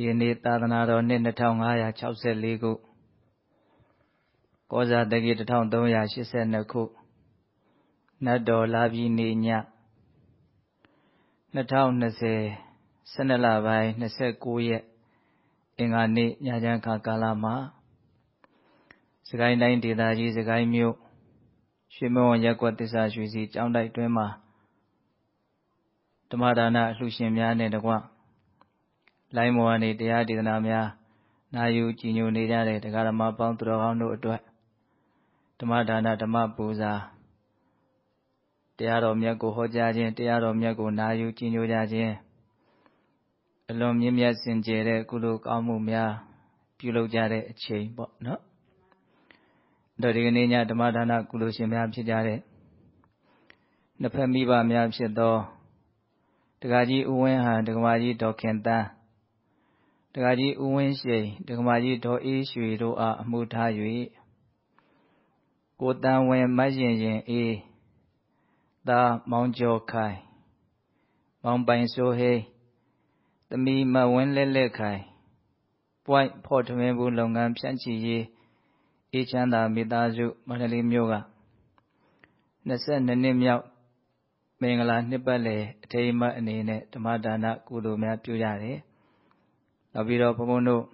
ဒီနေ့သာသနာတော်နှစ်2564ခုကောဇာတက္ကိ1382ခုနတ်တော်လာပြီနေည2020 12လပိုင်း29ရက်အင်္ဂါနေ့ညချမ်းခါကာလမှာစကိုင်းတိုင်းဒေသကြီးစကိုင်းမြို့ရွှေမဝရက်ကွက်သစ္စာရွှေစီကျောင်းတိုက်တွင်မှာဓမ္မဒါနအလှရှင်များနဲ့တကွ လိုင်းမော်ကနေတရားဒေသနာများနာယူကြည်ညိုနေကြတဲ့တရားဓမ္မပေါင်းသူတော်ကောင်းတို့အတွက်ဓမ္မဒါနဓမ္မပူဇာတရားတော်မြတ်ကိုဟောကြားခြင်းတရားတော်မြတ်ကိုနာယူကြည်ညိုကြခြင်းအလွန်မြင့်မြတ်စင်ကြယ်တဲ့ကုလိုကောင်းမှုများပြုလုပ်ကြတဲ့အချိန်ပေါ့နော်တော့ဒီကနေ့ညဓမ္မဒါနကုလိုရှင်များဖြစ်ကြတဲ့နှစ်ဖက်မိဘများဖြစ်သောတက္ကကြီးဦးဝင်းဟန်တက္ကမကြီးဒေါ်ခင်တန်းတ က္ကကြီးဦးဝင်းရှိန်တက္ကမကြီးဒေါ်အေးရွှေတို့အားအမှုထား၍ကိုတန်ဝင်မတ်ရင်ရင်အေးသာမောင်ကျော်ခိုင်မောင်ပိုင်စိုးဟိသမီမဝင်းလက်လက်ခိုင်ပွိုက်ဖော်ထမင်းဘူးလုပ်ငန်းဖြန့်ချီရေးအေးချမ်းသာမိသားစုမန္တလေးမြို့က22နှစ်မြောက်မင်္ဂလာနှစ်ပတ်လည်အထိမ်းအမှတ်အနေနဲ့ဓမ္မဒါနကုသိုလ်များပြုရတယ်။ နောက်ပြီးတော့ဘုန်းဘုန်းတို့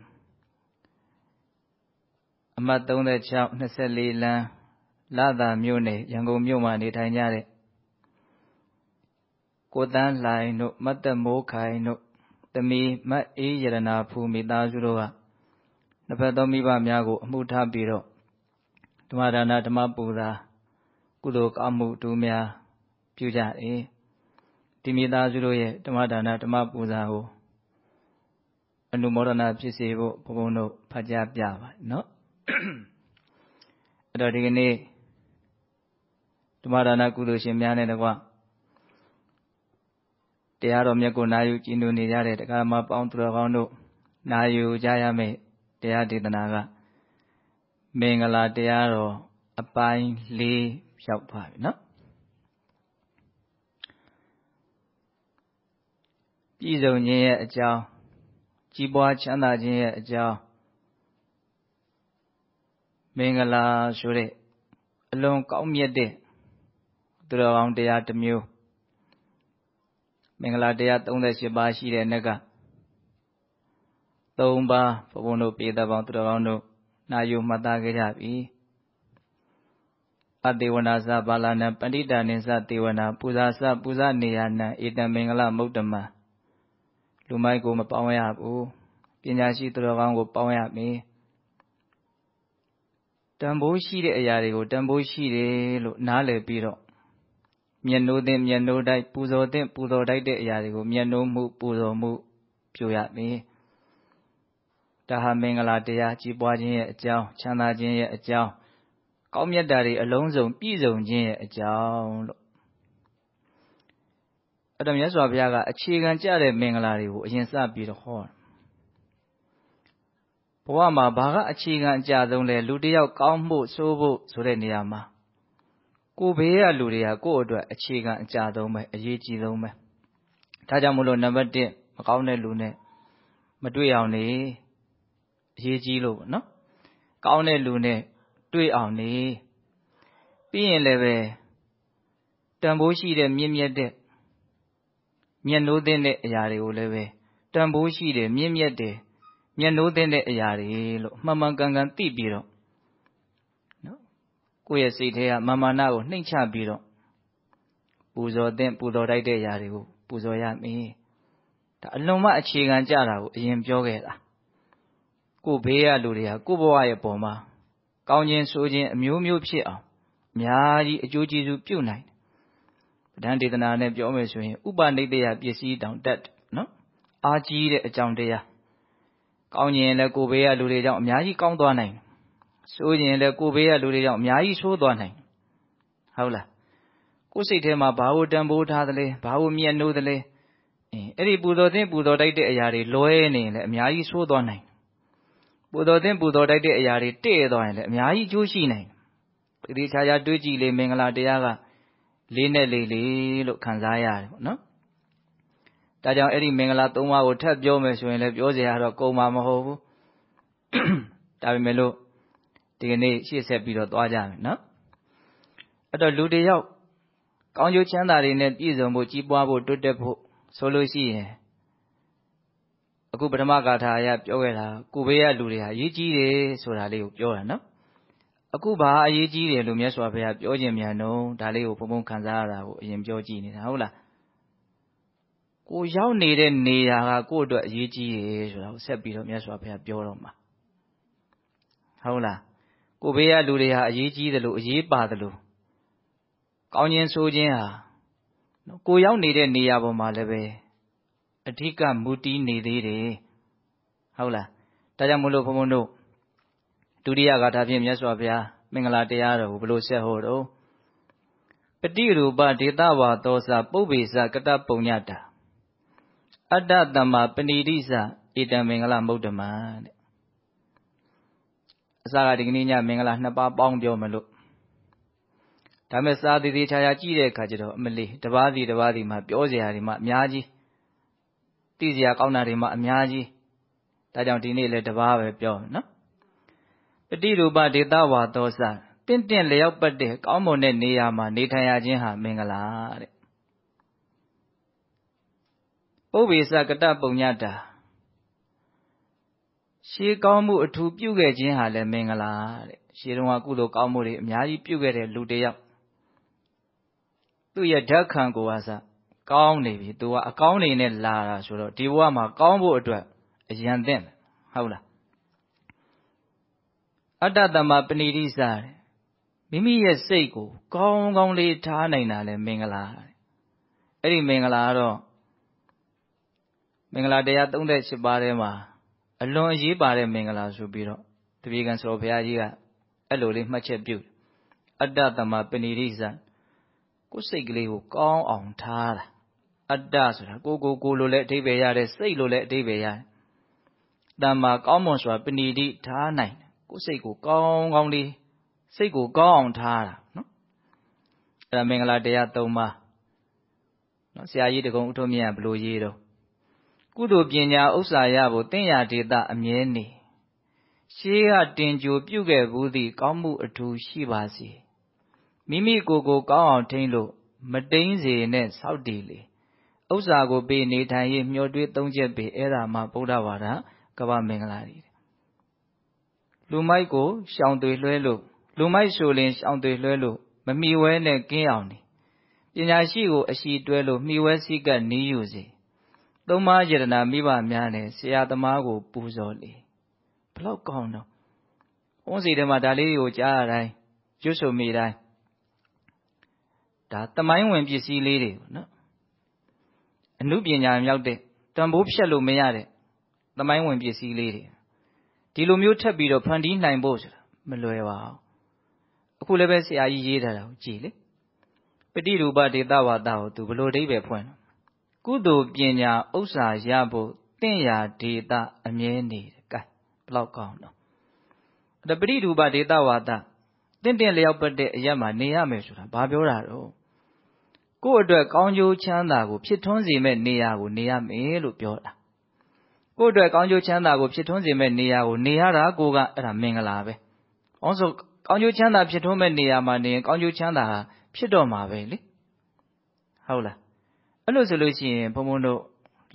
အမှတ်36 24လမ်းလာသာမြို့နယ်ရန်ကုန်မြို့မှာနေထိုင်ကြတဲ့ကိုတန်းလှိုင်တို့မတ်တမိုးခိုင်တို့သမီးမတ်အေးရတနာဖူမိသားစုတို့ကနှစ်ဖက်သောမိဘများကို အမှုထားပြီးတော့ဓမ္မဒါနဓမ္မပူဇာကုသိုလ်ကောင်းမှုတူများပြုကြတယ်ဒီမိသားစုတို့ရဲ့ဓမ္မဒါနဓမ္မပူဇာကို အနုမောဒနာဖြစ်စေဖို့ဘုန်းဘုန်းတို့ဖတ်ကြားပြပါနော်အဲ့တော့ဒီကနေ့ဓမ္မဒါနကုသိုလ်ရှင်များနဲ့တကွတရားတော်မြတ်ကိုနာယူကြည်နူနေကြတဲ့တရားမပေါင်းသူတော်ကောင်းတို့နာယူကြရမယ့်တရားဒေသနာကမင်္ဂလာတရားတော်အပိုင်း၄ရောက်ပါပြီနော်ပြည့်စုံခြင်းရဲ့အကြောင်း ကြီးပွားချမ်းသာခြင်းရဲ့အကြောင်းမင်္ဂလာဆိုတဲ့အလွန်ကောင်းမြတ်တဲ့သူတော်ကောင်းတရားတစ်မျိုးမင်္ဂလာတရား38ပါးရှိတဲ့နေ့က3ပါးဘုန်းဘုန်းတို့ပြေသက်ပေါင်းသူတော်ကောင်းတို့နာယူမှတ်သားခဲ့ကြပြီအတေဝနာသဘာလနံပဏိတာနိသတေဝနာပူဇာသပူဇာနေယနံဧတံမင်္ဂလမုဒ္ဓမံ လူမိုက်ကိုမပေါင်းရဘူးပညာရှိသူတော်ကောင်းကိုပေါင်းရမည်တန်ဖိုးရှိတဲ့အရာတွေကိုတန်ဖိုးရှိတယ်လို့နားလည်ပြီးတော့မျက်နှိုးသင့်မျက်နှိုးတိုက်ပူဇော်သင့်ပူဇော်တိုက်တဲ့အရာတွေကိုမျက်နှိုးမှုပူဇော်မှုပြုရမည်ဒါဟာမင်္ဂလာတရားကြီးပွားခြင်းရဲ့အကြောင်းချမ်းသာခြင်းရဲ့အကြောင်းကောင်းမြတ်တာတွေအလုံးစုံပြည့်စုံခြင်းရဲ့အကြောင်းလို့ အဲ့တော့မြတ်စွာဘုရားကအခြေခံကြတဲ့မင်္ဂလာတွေကိုအရင်စပြီးတော့ဟောဘဝမှာဘာကအခြေခံအကြဆုံးလဲလူတယောက်ကောင်းဖို့ဆိုးဖို့ဆိုတဲ့နေရာမှာကိုဘေးကလူတွေကကိုယ့်အတွက်အခြေခံအကြဆုံးပဲအရေးကြီးဆုံးပဲဒါကြောင့်မလို့နံပါတ်1မကောင်းတဲ့လူနဲ့မတွေ့အောင်နေအရေးကြီးလို့ပေါ့နော်ကောင်းတဲ့လူနဲ့တွေ့အောင်နေပြီးရင်လည်းပဲတန်ဖိုးရှိတဲ့မြင့်မြတ်တဲ့ မျက်နှိုးသင့်တဲ့အရာတွေကိုလည်းပဲတန်ဖိုးရှိတယ်မြင့်မြတ်တယ်မျက်နှိုးသင့်တဲ့အရာတွေလို့မှန်မှန်ကန်ကန်သိပြီးတော့နော်ကိုယ့်ရဲ့စိတ်ထဲကမာမာနကိုနှိမ့်ချပြီးတော့ပူဇော်သင့်ပူဇော်တိုက်တဲ့အရာတွေကိုပူဇော်ရမည်ဒါအလွန်မှအခြေခံကြတာကိုအရင်ပြောခဲ့တာကိုဘေးရလူတွေကကိုဘဝရဲ့ပုံမှာကောင်းခြင်းဆိုခြင်းအမျိုးမျိုးဖြစ်အောင်အများကြီးအကျိုးကျေးဇူးပြုနိုင်တယ် ပဋ္ဌာန်းဒေသနာနဲ့ပြောမယ်ဆိုရင် ဥပနိတယပစ္စည်းတောင်တတ်နော်အာကြီးတဲ့အကြောင်းတရားကောင်းရင်လည်းကိုဘေးကလူတွေကြောင့်အများကြီးကောင်းသွားနိုင်ဆိုးရင်လည်းကိုဘေးကလူတွေကြောင့်အများကြီးဆိုးသွားနိုင်ဟုတ်လားကိုယ်စိတ်ထဲမှာဘာကိုတန်ဖိုးထားသလဲဘာကိုမြတ်နိုးသလဲအင်းအဲ့ဒီပူဇော်ခြင်းပူဇော်တိုက်တဲ့အရာတွေလွဲနေရင်လည်းအများကြီးဆိုးသွားနိုင်ပူဇော်ခြင်းပူဇော်တိုက်တဲ့အရာတွေတည့်သွားရင်လည်းအများကြီးကျိုးရှိနိုင်ဒီခြားခြားတွေးကြည့်လေမင်္ဂလာတရားက လေးနဲ့လေးလေးလို့ခံစားရတယ်ပေါ့နော်ဒါကြောင့်အဲ့ဒီမင်္ဂလာ၃ပါးကိုထပ်ပြောမယ်ဆိုရင်လည်းပြောစရာတော့ကုန်မှာမဟုတ်ဘူးဒါပေမဲ့လို့ဒီကနေ့ရှေ့ဆက်ပြီးတော့သွားကြမယ်နော်အဲ့တော့လူတယောက်ကောင်းကျိုးချမ်းသာတွေနဲ့ပြည့်စုံဖို့ကြီးပွားဖို့တိုးတက်ဖို့ဆိုလို့ရှိရင်အခုပထမဂါထာအရပြောခဲ့တာကိုဘေးကလူတွေဟာအရေးကြီးတယ်ဆိုတာလေးကိုပြောတာနော် အခုဘာအရေးကြီးတယ်လို့မြတ်စွာဘုရားပြောခြင်းမြန်တော့ဒါလေးကိုဘုံဘုံခံစားရတာကိုအရင်ပြောကြည့်နေတာဟုတ်လားကိုရောက်နေတဲ့နေရာကကိုယ့်အတွက်အရေးကြီးတယ်ဆိုတာကိုဆက်ပြီးတော့မြတ်စွာဘုရားပြောတော့မှာဟုတ်လားကိုဘေးကလူတွေဟာအရေးကြီးတယ်လို့အရေးပါတယ်လို့ကောင်းခြင်းဆိုခြင်းဟာကိုရောက်နေတဲ့နေရာပေါ်မှာလည်းပဲအဓိကမူတည်နေသေးတယ်ဟုတ်လားဒါကြောင့်မလို့ဘုံဘုံတို့ ဒုတိယဂါထာဖြင့်မြတ်စွာဘုရားမင်္ဂလာတရားတော်ကိုဘလို့ဆက်ဟောတော့ပတိရူပဒေတာဝါသောစပုပ္ပေစကတပုံညတာအတ္တတမ္မာပဏိတိစဧတံမင်္ဂလမုဒ္ဓမံတဲ့အစကဒီကနေ့ညမင်္ဂလာနှစ်ပါးပေါင်းပြောမလို့ဒါမဲ့စာသေးသေးချာချာကြည့်တဲ့အခါကျတော့အမလေးတပါးစီတပါးစီမှာပြောစရာတွေမှအများကြီးသိစရာကောင်းတာတွေမှအများကြီးဒါကြောင့်ဒီနေ့လည်းတပါးပဲပြောနော် ပฏิရူပဒေတာဝါသောစတင့်တင့်လျောက်ပတ်တဲ့ကောင်းမွန်တဲ့နေရာမှာနေထိုင်ရခြင်းဟာမင်္ဂလာတဲ့ပုဗ္ဗေစကတပုံညတာရှေးကောင်းမှုအထူးပြုခဲ့ခြင်းဟာလည်းမင်္ဂလာတဲ့ရှေးတုန်းကကုသိုလ်ကောင်းမှုတွေအများကြီးပြုခဲ့တဲ့လူတစ်ယောက်သူ့ရဲ့ဓာတ်ခံကိုယ်ဟာစကောင်းနေပြီသူကအကောင်းနေနဲ့လာတာဆိုတော့ဒီဘဝမှာကောင်းဖို့အတွက်အရန်သင့်ဟုတ်လား အတ္တတမပဏိတိစတဲ့မိမိရဲ့စိတ်ကို ကောင်းကောင်းလေးထားနိုင်တာလဲမင်္ဂလာအဲ့ဒီမင်္ဂလာတော့မင်္ဂလာတရား38ပါးထဲမှာအလွန်အရေးပါတဲ့မင်္ဂလာဆိုပြီးတော့တပည့်ကံဆိုဘုရားကြီးကအဲ့လိုလေးမှတ်ချက်ပြုအတ္တတမပဏိတိစကိုယ်စိတ်ကလေးကိုကောင်းအောင်ထားတာအတ္တဆိုတာကိုကိုကိုလိုလည်းအဓိပ္ပာယ်ရတယ်စိတ်လိုလည်းအဓိပ္ပာယ်ရတယ်တမ္မာကောင်းမွန်စွာပဏိတိထားနိုင် ကိုယ်စိတ်ကိုကောင်းကောင်းလေးစိတ်ကိုကောင်းအောင်ထားတာနော်အဲ့ဒါမင်္ဂလာတရား၃ပါးနော်ဆရာကြီးတကုံဥထုံးမြတ်ဘလို့ရေးတော့ကုသိုလ်ပညာဥစ္စာရဖို့တင့်ရာဒေတာအမြဲနေရှေးကတင်ကြိုပြုခဲ့ဘူးသည့်ကောင်းမှုအထူးရှိပါစေမိမိကိုယ်ကိုကောင်းအောင်ထိန်းလို့မတိန်စေနဲ့စောက်တည်လေဥစ္စာကိုပေးနေထိုင်ရေးမျှော်တွေးသုံးချက်ပေးအဲ့ဒါမှဗုဒ္ဓဘာသာကမ္ဘာမင်္ဂလာတွေ လူမိုက်ကိုရှောင်တွေလွှဲလို့လူမိုက်ဆိုရင်ရှောင်တွေလွှဲလို့မမီဝဲနဲ့ကင်းအောင်နေပညာရှိကိုအရှိတွဲလို့မိဝဲစိကနီးယူစေသုံးပါးယတနာမိဘများနဲ့ဆရာသမားကိုပူဇော်လေဘလောက်ကောင်းတော့ဟောစီထဲမှာဒါလေးကိုကြားရတိုင်းရွတ်ဆိုမိတိုင်းဒါတမိုင်းဝင်ပစ္စည်းလေးတွေနော်အမှုပညာမြောက်တဲ့တန်ဖိုးဖြတ်လို့မရတဲ့တမိုင်းဝင်ပစ္စည်းလေးတွေ ဒီလိုမျိုးထပ်ပြီးတော့ဖန်တီးနိုင်ဖို့ဆိုတာမလွယ်ပါဘူးအခုလည်းပဲဆရာကြီးရေးထားတာကိုကြည်လေပฏิရူပဒေတာဝါဒကိုသူဘလို့အဓိပ္ပာယ်ဖွင့်ကုသိုလ်ပညာဥစ္စာရဖို့တင့်ရာဒေတာအမြဲနေတယ်ကဲဘလောက်ကောင်းတော့အဲ့ပฏิရူပဒေတာဝါဒတင့်တင့်လျောက်ပတ်တဲ့အရက်မှာနေရမယ်ဆိုတာဘာပြောတာတော့ကိုယ့်အတွက်ကောင်းကျိုးချမ်းသာကိုဖြစ်ထွန်းစေမဲ့နေရာကိုနေရမယ်လို့ပြောတာ ကိုယ့်အတွက်ကောင်းကျိုးချမ်းသာကို ဖြစ်ထွန်းစေမဲ့နေရာကိုနေရတာကိုက အဲ့ဒါမင်္ဂလာပဲ။အော်ဆိုကောင်းကျိုးချမ်းသာဖြစ်ထွန်းမဲ့နေရာမှာနေရင် ကောင်းကျိုးချမ်းသာဖြစ်တော့မှာပဲလေ။ဟုတ်လား။အဲ့လိုဆိုလို့ရှိရင်ဘုံဘုံတို့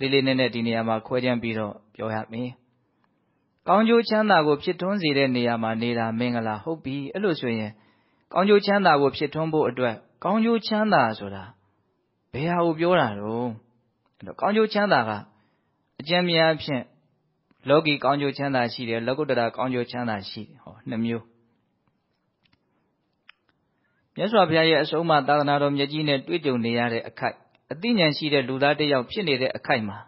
လေးလေးနက်နက်ဒီနေရာမှာခွဲခြမ်းပြီးတော့ပြောရမယ်။ကောင်းကျိုးချမ်းသာကိုဖြစ်ထွန်းစေတဲ့နေရာမှာနေတာမင်္ဂလာဟုတ်ပြီ။အဲ့လိုဆိုရင်ကောင်းကျိုးချမ်းသာကိုဖြစ်ထွန်းဖို့အတွက်ကောင်းကျိုးချမ်းသာဆိုတာဘယ်ဟာကိုပြောတာတော့အဲ့တော့ကောင်းကျိုးချမ်းသာက အကျဉ်းများဖြင့်လောကီကောင်းကျိုးချမ်းသာရှိတယ်လောကုတ္တရာကောင်းကျိုးချမ်းသာရှိတယ်ဟောနှစ်မျိုးမြတ်စွာဘုရားရဲ့အဆုံးအမသာသနာတော်မြတ်ကြီးနဲ့တွေ့ကြုံနေရတဲ့အခိုက်အသိဉာဏ်ရှိတဲ့လူသားတစ်ယောက်ဖြစ်နေတဲ့အခိုက်မှာ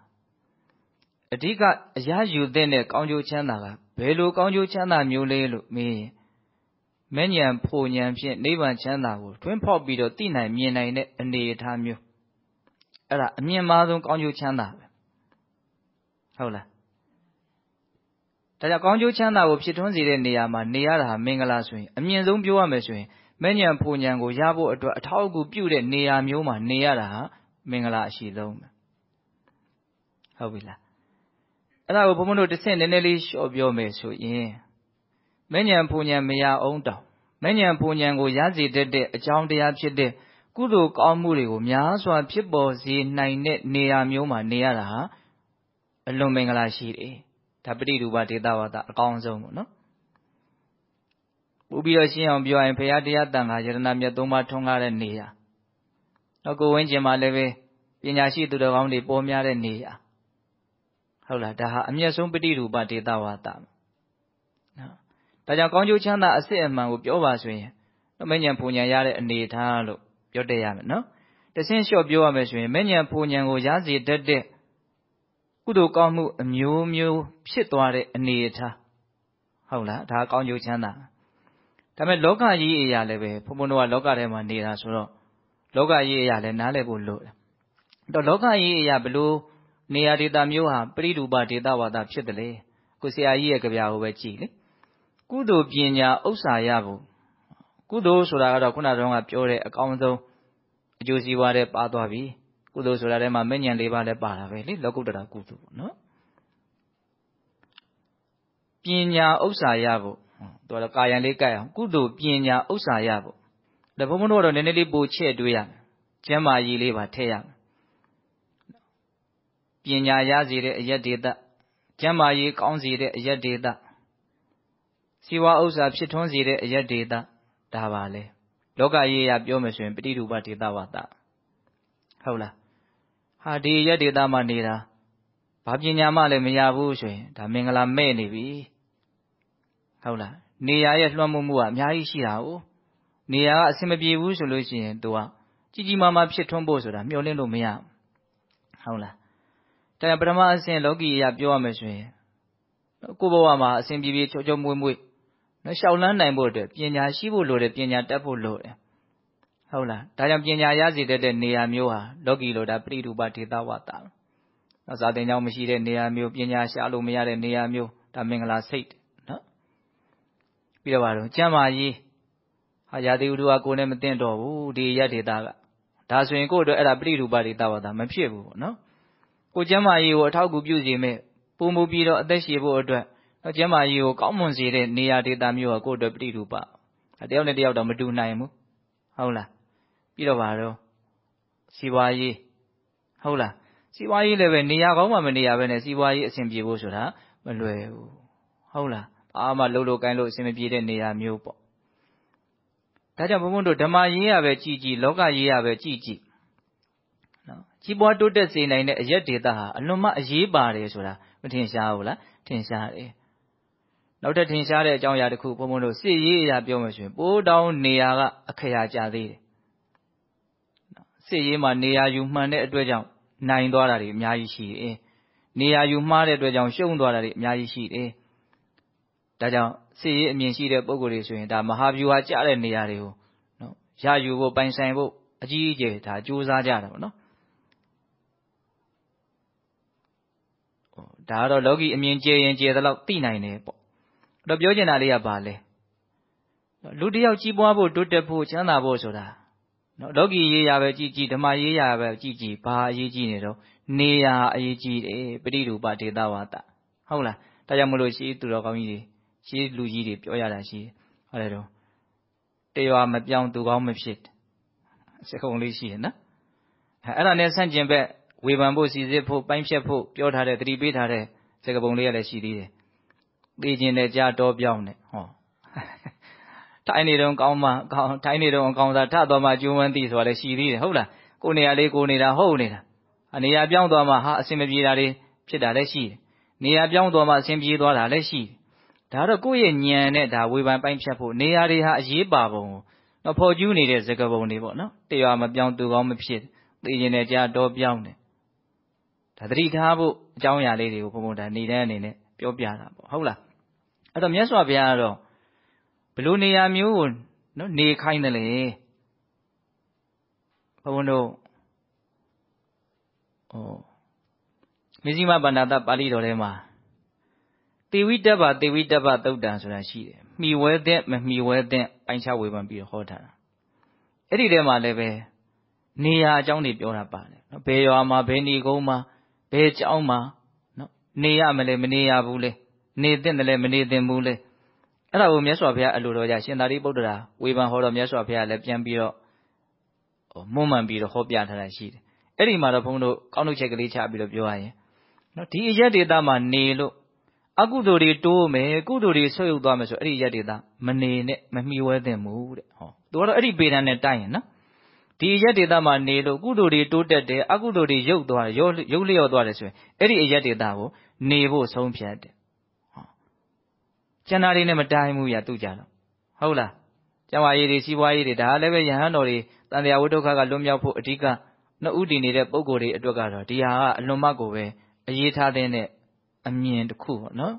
အဓိကအရာယူတဲ့ကောင်းကျိုးချမ်းသာကဘယ်လိုကောင်းကျိုးချမ်းသာမျိုးလဲလို့မေးရင်မဲ့ဉဏ်ဖို့ဉဏ်ဖြင့်နိဗ္ဗာန်ချမ်းသာကိုထွန်းဖောက်ပြီးတော့သိနိုင်မြင်နိုင်တဲ့အနေအထားမျိုးအဲ့ဒါအမြင့်မားဆုံးကောင်းကျိုးချမ်းသာပဲ ဟုတ်လားဒါကြောင့်ကောင်းကျိုးချမ်းသာကိုဖြစ်ထွန်းစေတဲ့နေရာမှာနေရတာဟာမင်္ဂလာဆိုရင်အမြင့်ဆုံးပြောရမယ်ဆိုရင်မဲ့ညံဖူညံကိုရဖို့အတွက်အထောက်အကူပြုတဲ့နေရာမျိုးမှာနေရတာဟာမင်္ဂလာအရှိဆုံးပဲဟုတ်ပြီလားအဲ့ဒါကိုဘုန်းဘုန်းတို့တစ်ဆင့်နည်းနည်းလေးလျှော့ပြောမယ်ဆိုရင်မဉ္ဇဉ်ပူဉ္ဇဉ်မရအောင်တောင်မဉ္ဇဉ်ပူဉ္ဇဉ်ကိုရစေတတ်တဲ့အကြောင်းတရားဖြစ်တဲ့ကုသိုလ်ကောင်းမှုတွေကိုများစွာဖြစ်ပေါ်စေနိုင်တဲ့နေရာမျိုးမှာနေရတာဟာ အလွန်မင်္ဂလာရှိတယ်ဒါပရိဒုပဒေတာဝါဒအကောင်းဆုံးပေါ့နော်ပို့ပြီးတော့ရှင်းအောင်ပြောရင်ဘုရားတရားတန်ခါယရဏမြတ်သုံးပါးထွန်းကားတဲ့နေရာတော့ကိုဝင်းကျင်မှာလည်းပဲပညာရှိသူတော်ကောင်းတွေပေါ်များတဲ့နေရာဟုတ်လားဒါဟာအမျက်ဆုံးပฏิရူပဒေတာဝါဒနော်ဒါကြောင့်ကောင်းကျိုးချမ်းသာအစစ်အမှန်ကိုပြောပါဆိုရင်မဉ္ဇဉ်ပူဉ္ဇဉ်ရတဲ့အနေထားလို့ပြောတတ်ရမယ်နော်တဆင်းလျှော့ပြောရမယ်ဆိုရင်မဉ္ဇဉ်ပူဉ္ဇဉ်ကိုရစေတတ်တဲ့ ကုသိုလ်ကောင်းမှုအမျိုးမျိုးဖြစ်သွားတဲ့အနေထားဟုတ်လားဒါကောင်းကျိုးချမ်းသာဒါပေမဲ့လောကကြီးအရာလည်းပဲဘုံဘုံတို့ကလောကထဲမှာနေတာဆိုတော့လောကကြီးအရာလည်းနားလည်ဖို့လိုတယ်တော့လောကကြီးအရာဘလို့နေရာဒေတာမျိုးဟာပရိဒုပဒေတာဝါဒဖြစ်တယ်လေကိုဆရာကြီးရဲ့ကြပြာကိုပဲကြည်လေကုသိုလ်ပညာဥစ္စာရဖို့ကုသိုလ်ဆိုတာကတော့ခုနတုန်းကပြောတဲ့အကောင်းဆုံးအကျိုးစီးပွားတဲ့ပါသွားပြီ ကုသိုလ်ဆိုတာထဲမှာမဉ္ဇဉ်၄ပါးလည်းပါတာပဲလေလောကုတ္တရာကုသိုလ်ပေါ့နော်ပညာဥစ္စာရဖို့တော်တော့ကာယံလေးကြိုက်အောင်ကုသိုလ်ပညာဥစ္စာရဖို့ဒါဘုံဘုံတို့ကတော့နည်းနည်းလေးပိုချဲ့တွေးရမယ်ကျမ်းမာရေးလေးပါထည့်ရမယ်ပညာရစေတဲ့အယက်ဒေတာကျမ်းမာရေးကောင်းစေတဲ့အယက်ဒေတာစီဝါဥစ္စာဖြစ်ထွန်းစေတဲ့အယက်ဒေတာဒါပါလေလောကရေးရပြောမယ်ဆိုရင်ပฏิရူပဒေတာဝတ္တဟုတ်လား ဟာဒီရက်ဒေတာမှာနေတာဘာပညာမှလည်းမရဘူးဆိုရင်ဒါမင်္ဂလာမဲ့နေပြီဟုတ်လားနေရာရဲ့လွှမ်းမိုးမှုကအများကြီးရှိတာ哦နေရာကအဆင်မပြေဘူးဆိုလို့ရှိရင် तू ကကြီးကြီးမားမားဖြစ်ထွန်းဖို့ဆိုတာမျှော်လင့်လို့မရဟုတ်လားဒါပထမအဆင့်လောကီအရာပြောရမယ်ဆိုရင်ကိုယ့်ဘဝမှာအဆင်ပြေပြေချောချောမွေ့မွေ့နော်ရှောက်လန်းနိုင်ဖို့အတွက်ပညာရှိဖို့လိုတယ်ပညာတတ်ဖို့လိုတယ် ဟုတ်လားဒါကြောင့်ပညာရစေတတ်တဲ့နေရာမျိုးဟာလောကီလိုတာပရိဒုပဒေတာဝတ္တနော်ဇာတင်ကြောင့်မရှိတဲ့နေရာမျိုးပညာရှာလို့မရတဲ့နေရာမျိုးဒါမင်္ဂလာစိတ်နော်ပြီးတော့ပါတော့ကျမ်းမာရေးဟာရာသီဥတုကကိုယ်နဲ့မသိတော့ဘူးဒီရက်ဒေတာကဒါဆိုရင်ကိုယ့်အတွက်အဲ့ဒါပရိဒုပဒေတာဝတ္တမဖြစ်ဘူးပေါ့နော်ကိုကျမ်းမာရေးကိုအထောက်အကူပြုစေမဲ့ပုံမူပြီးတော့အသက်ရှည်ဖို့အတွက်ကျမ်းမာရေးကိုကောင်းမွန်စေတဲ့နေရာဒေသမျိုးကကိုယ့်အတွက်ပရိဒုပတယောက်နဲ့တယောက်တော့မတူနိုင်ဘူးဟုတ်လား ပြီးတော့ပါတော့စီပွားရေးဟုတ်လားစီပွားရေးလည်းပဲနေရာကောင်းမှမနေရဘဲနဲ့စီပွားရေးအဆင်ပြေဖို့ဆိုတာမလွယ်ဘူးဟုတ်လားအားမလှုပ်လို့ကိုင်းလို့အဆင်မပြေတဲ့နေရာမျိုးပေါ့ဒါကြောင့်ဘုန်းဘုန်းတို့ဓမ္မရေးရပဲကြည်ကြည်လောကရေးရပဲကြည်ကြည်နော်ကြီးပွားတိုးတက်စေနိုင်တဲ့အရက်ဒေတာဟာအလွန်မှအရေးပါတယ်ဆိုတာမထင်ရှားဘူးလားထင်ရှားတယ်နောက်ထပ်ထင်ရှားတဲ့အကြောင်းအရာတစ်ခုဘုံဘုံတို့စစ်ရေးအရာပြောမှဆိုရင်ပိုးတောင်းနေရာကအခရာကြသေးတယ် စစ်ရေးမှာ နေရာယူမှန်တဲ့အတွက်ကြောင့် နိုင်သွားတာတွေ အများကြီးရှိတယ် နေရာယူမှားတဲ့အတွက်ကြောင့် ရှုံးသွားတာတွေ အများကြီးရှိတယ် ဒါကြောင့် စစ်ရေးအမြင်ရှိတဲ့ ပုံကိုယ်တွေဆိုရင်ဒါမဟာဗျူဟာကျတဲ့ နေရာတွေကိုနော်ရယူဖို့ ပိုင်ဆိုင်ဖို့ အကြီးအကျယ်ဒါစူးစမ်းကြတာပေါ့နော်ဒါကတော့ လောကီအမြင် ကျရင်ကျသလောက် သိနိုင်တယ်ပေါ့တော့ပြောချင်တာလေးက ဘာလဲ လူတယောက် ကြီးပွားဖို့ တိုးတက်ဖို့ ချမ်းသာဖို့ဆိုတာ နော်လောကီရေးရပဲကြည်ကြည်ဓမ္မရေးရပဲကြည်ကြည်ဘာအရေးကြီးနေတော့နေရအရေးကြီးတယ်ပရိဒုပဒေတာဝတဟုတ်လားဒါကြောင့်မလို့ရှိသူတော်ကောင်းကြီးတွေရှိလူကြီးတွေပြောရတာရှိဟုတ်တယ်တော့တရွာမပြောင်းသူကောင်းမဖြစ်စကုံလေးရှိတယ်နော်အဲ့ဒါနဲ့ဆန့်ကျင်ဘက်ဝေဖန်ဖို့စီစစ်ဖို့ပိုင်းဖြတ်ဖို့ပြောထားတဲ့တတိပေးထားတဲ့စကပုံလေးကလည်းရှိသေးတယ်။သိခြင်းနဲ့ကြားတော်ပြောင်းနဲ့ဟော ထိုင်းနေတော့ကောင်းမှကောင်းထိုင်းနေတော့ကောင်းသာထသွားမှကျိုးဝန်းသိဆိုတာလည်းရှိသေးတယ်ဟုတ်လားကိုနေရာလေးကိုနေတာဟုတ်နေတာအနေရာပြောင်းသွားမှဟာအဆင်မပြေတာတွေဖြစ်တာလည်းရှိတယ်နေရာပြောင်းသွားမှအဆင်ပြေသွားတာလည်းရှိတယ်ဒါတော့ကိုယ့်ရဲ့ဉာဏ်နဲ့ဒါဝေဖန်ပိုင်းဖြတ်ဖို့နေရာတွေဟာအရေးပါပုံကိုတော့ဖော်ကျူးနေတဲ့စကပုံတွေပေါ့နော်တရွာမပြောင်းသူကောင်းမဖြစ်သိခြင်းနဲ့ကြားတော်ပြောင်းတယ်ဒါသတိထားဖို့အကြောင်းအရာလေးတွေကိုဘုံဘုံဒါနေတဲ့အနေနဲ့ပြောပြတာပေါ့ဟုတ်လားအဲ့တော့မြတ်စွာဘုရားကတော့ ဘလို့နေရာမျိုးကိုနော်နေခိုင်းတယ်လေဘုံဘုံတို့ဟောမဇ္ဈိမဗန္ဒတပါဠိတော်ထဲမှာတေဝိတ္တဗတေဝိတ္တဗသုတ်တံဆိုတာရှိတယ်မှီဝဲတဲ့မမှီဝဲတဲ့ပိုင်းခြားဝေဖန်ပြီးဟောထားတာအဲ့ဒီထဲမှာလည်းပဲနေရာအကြောင်းတွေပြောတာပါတယ်နော်ဘယ်ရွာမှာဘယ်နေကုန်းမှာဘယ်ကြောင်းမှာနော်နေရမလဲမနေရဘူးလေနေသင့်တယ်လဲမနေသင့်ဘူးလေ အဲ့ဒါကိုမြတ်စွာဘုရားအလိုတော်ကြရှင်သာရိပုတ္တရာဝေဖန်ဟောတော်မြတ်စွာဘုရားလည်းပြန်ပြီးတော့မွမ်းမံပြီးတော့ဟောပြထားတာရှိတယ်အဲ့ဒီမှာတော့ဘုန်းတို့ကောင်းထုတ်ချက်ကလေးချပြီးတော့ပြောရရင်နော်ဒီအရက်ဒေတာမှာနေလို့အကုသိုလ်တွေတိုးမယ်ကုသိုလ်တွေဆွတ်ယုတ်သွားမယ်ဆိုအဲ့ဒီရက်ဒေတာမနေနဲ့မမှီဝဲသင့်ဘူးတဲ့ဟောသူကတော့အဲ့ဒီပေဒံနဲ့တိုက်ရင်နော်ဒီရက်ဒေတာမှာနေလို့ကုသိုလ်တွေတိုးတက်တယ်အကုသိုလ်တွေရုပ်သွားတယ်ရုပ်ရုပ်လျော့သွားတယ်ဆိုရင်အဲ့ဒီအရက်ဒေတာကိုနေဖို့ဆုံးဖြတ်တယ်ဟော ကျန်တာတွေနဲ့မတိုင်းဘူးဗျာသူကြတော့ဟုတ်လားကျမရေးတွေစီးပွားရေးတွေဒါလည်းပဲယဟန်တော်တွေတန်တရားဝိဒုက္ခကလွတ်မြောက်ဖို့အဓိကနှစ်ဥတည်နေတဲ့ပုံကိုယ်တွေအတွက်ကတော့ဒီဟာကအလွန်မှကိုပဲအရေးထားတဲ့အမြင်တစ်ခုပေါ့နော်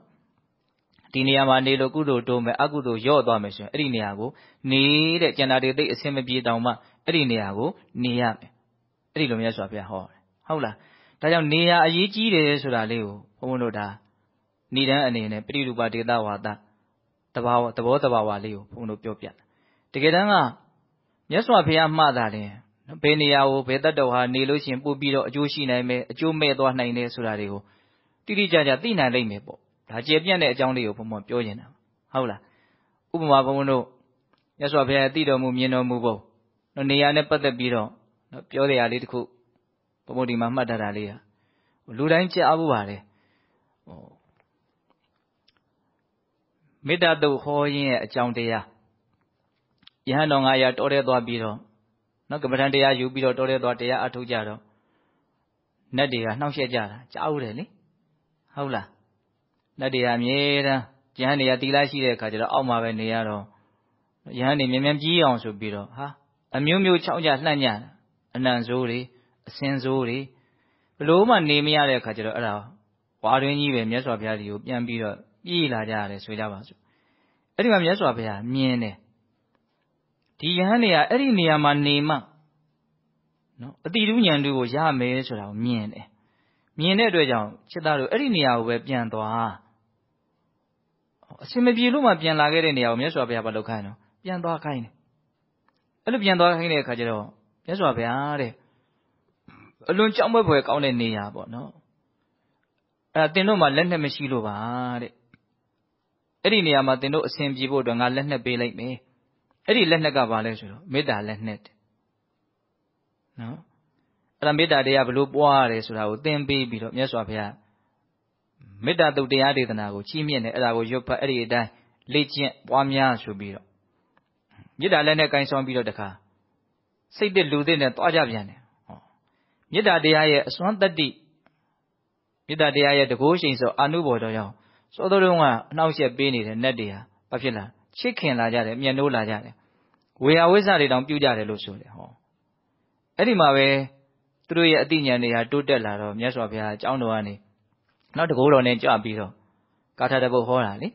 ဒီနေရာမှာနေလို့ကုသိုလ်တိုးမယ်အကုသိုလ်ညော့သွားမယ်ဆိုရင်အဲ့ဒီနေရာကိုနေတဲ့ကျန်တာတွေသိအဆင်မပြေတောင်မှအဲ့ဒီနေရာကိုနေရမယ်အဲ့ဒီလိုမြတ်စွာဘုရားဟောတယ်ဟုတ်လားဒါကြောင့်နေရာအရေးကြီးတယ်ဆိုတာလေးကိုဘုန်းဘုန်းတို့ဒါ ဏိဒန်းအနေနဲ့ပရိရူပဒေတာဝါဒတဘာဝသဘောတဘာဝလေးကိုဘုန်းဘုန်းတို့ပြောပြတကယ်တမ်းကမြတ်စွာဘုရားမှသာတယ်ဘယ်နေရာကိုဘယ်တတ်တော်ဟာနေလို့ရှိရင်ပို့ပြီးတော့အကျိုးရှိနိုင်မယ်အကျိုးမဲ့သွားနိုင်တယ်ဆိုတာတွေကိုတိတိကျကျသိနိုင်လိမ့်မယ်ပေါ့ဒါကျေပြန့်တဲ့အကြောင်းလေးကိုဘုံဘုံပြောနေတာဟုတ်လားဥပမာဘုံဘုံတို့မြတ်စွာဘုရားသိတော်မူမြင်တော်မူပုံနေရာနဲ့ပတ်သက်ပြီးတော့ပြောတဲ့အရာလေးတစ်ခုဘုံဘုံဒီမှာမှတ်ထားတာလေးဟာလူတိုင်းကြားဖို့ပါလေဟို မေတ္တာတုတ်ဟောရင်းရဲ့အကြောင်းတရားယဟန်တော်ငါရတော်တဲ့သွားပြီးတော့နော်ကမ္မထံတရားယူပြီးတော့တော်တဲ့သွားတရားအထုတ်ကြတော့နတ်တွေကနှောင့်ယှက်ကြတာကြားဦးတယ်လေဟုတ်လားနတ်တွေအမြဲတမ်းယဟန်တွေကတီလာရှိတဲ့အခါကျတော့အောက်မှာပဲနေရတော့ယဟန်တွေမြန်မြန်ကြီးအောင်ဆိုပြီးတော့ဟာအမျိုးမျိုးချောင်းကြလှန့်ညံ့အနံဆိုးတွေအစင်းဆိုးတွေဘလို့မှနေမရတဲ့အခါကျတော့အဲ့ဒါဝါတွင်းကြီးပဲမြတ်စွာဘုရားကြီးကိုပြန်ပြီးတော့ ပြေးလာကြရတယ်ဆိုကြပါစို့အဲ့ဒီမှာမြတ်စွာဘုရားမြင်တယ်ဒီယဟန်တွေကအဲ့ဒီနေရာမှာနေမှနော်အတိတုဉဏ်တွေကိုရမယ်ဆိုတာကိုမြင်တယ်မြင်တဲ့အတွက်ကြောင့်ချစ်သားတို့အဲ့ဒီနေရာကိုပဲပြန်သွားအစင်မပြေလို့မှပြန်လာခဲ့တဲ့နေရာကိုမြတ်စွာဘုရားဘာလုပ်ခိုင်းတော့ပြန်သွားခိုင်းတယ်အဲ့လိုပြန်သွားခိုင်းတဲ့အခါကျတော့မြတ်စွာဘုရားတဲ့အလွန်ကြောက်မက်ဖွယ်ကောင်းတဲ့နေရာပေါ့နော်အဲ့ဒါတင်တို့မှလက်နဲ့မရှိလို့ပါတဲ့ အဲ့ဒီနေရာမှာတင်တို့အစဉ်ပြေဖို့အတွက်ငါလက်နဲ့ပေးလိုက်မယ်အဲ့ဒီလက်နဲ့ကဘာလဲဆိုတော့မေတ္တာလက်နဲ့နော်အဲ့ဒါမေတ္တာတရားဘလို့ပွားရတယ်ဆိုတာကိုသင်ပေးပြီးတော့မြတ်စွာဘုရားမေတ္တာတုတ်တရားဒေသနာကိုကြီးမြင့်တယ်အဲ့ဒါကိုရွတ်ဖတ်အဲ့ဒီအတိုင်းလေ့ကျင့်ပွားများဆိုပြီးတော့မေတ္တာလက်နဲ့ကင်ဆောင်ပြီးတော့တခါစိတ်တလူတဲ့နဲ့တွားကြပြန်တယ်ဟောမေတ္တာတရားရဲ့အစွမ်းတတ္တိမေတ္တာတရားရဲ့တကိုးရှိန်ဆိုအာနုဘော်တော်ကြောင့် စောတော်တုန်းကအနှောက်အယှက်ပေးနေတဲ့ နတ်တွေဟာဘာဖြစ်လာချစ်ခင်လာကြတယ်မျက်နှိုးလာကြတယ်ဝေယဝိဇ္ဇတွေတောင်ပြုကြတယ်လို့ဆိုတယ်ဟောအဲ့ဒီမှာပဲသူတို့ရဲ့အသိဉာဏ်တွေဟာတိုးတက်လာတော့မြတ်စွာဘုရားအကြောင်းတော်ကနေနောက်တကိုးတော်နဲ့ကြွပြီးတော့ကာထာတပုတ်ဟောတာလေ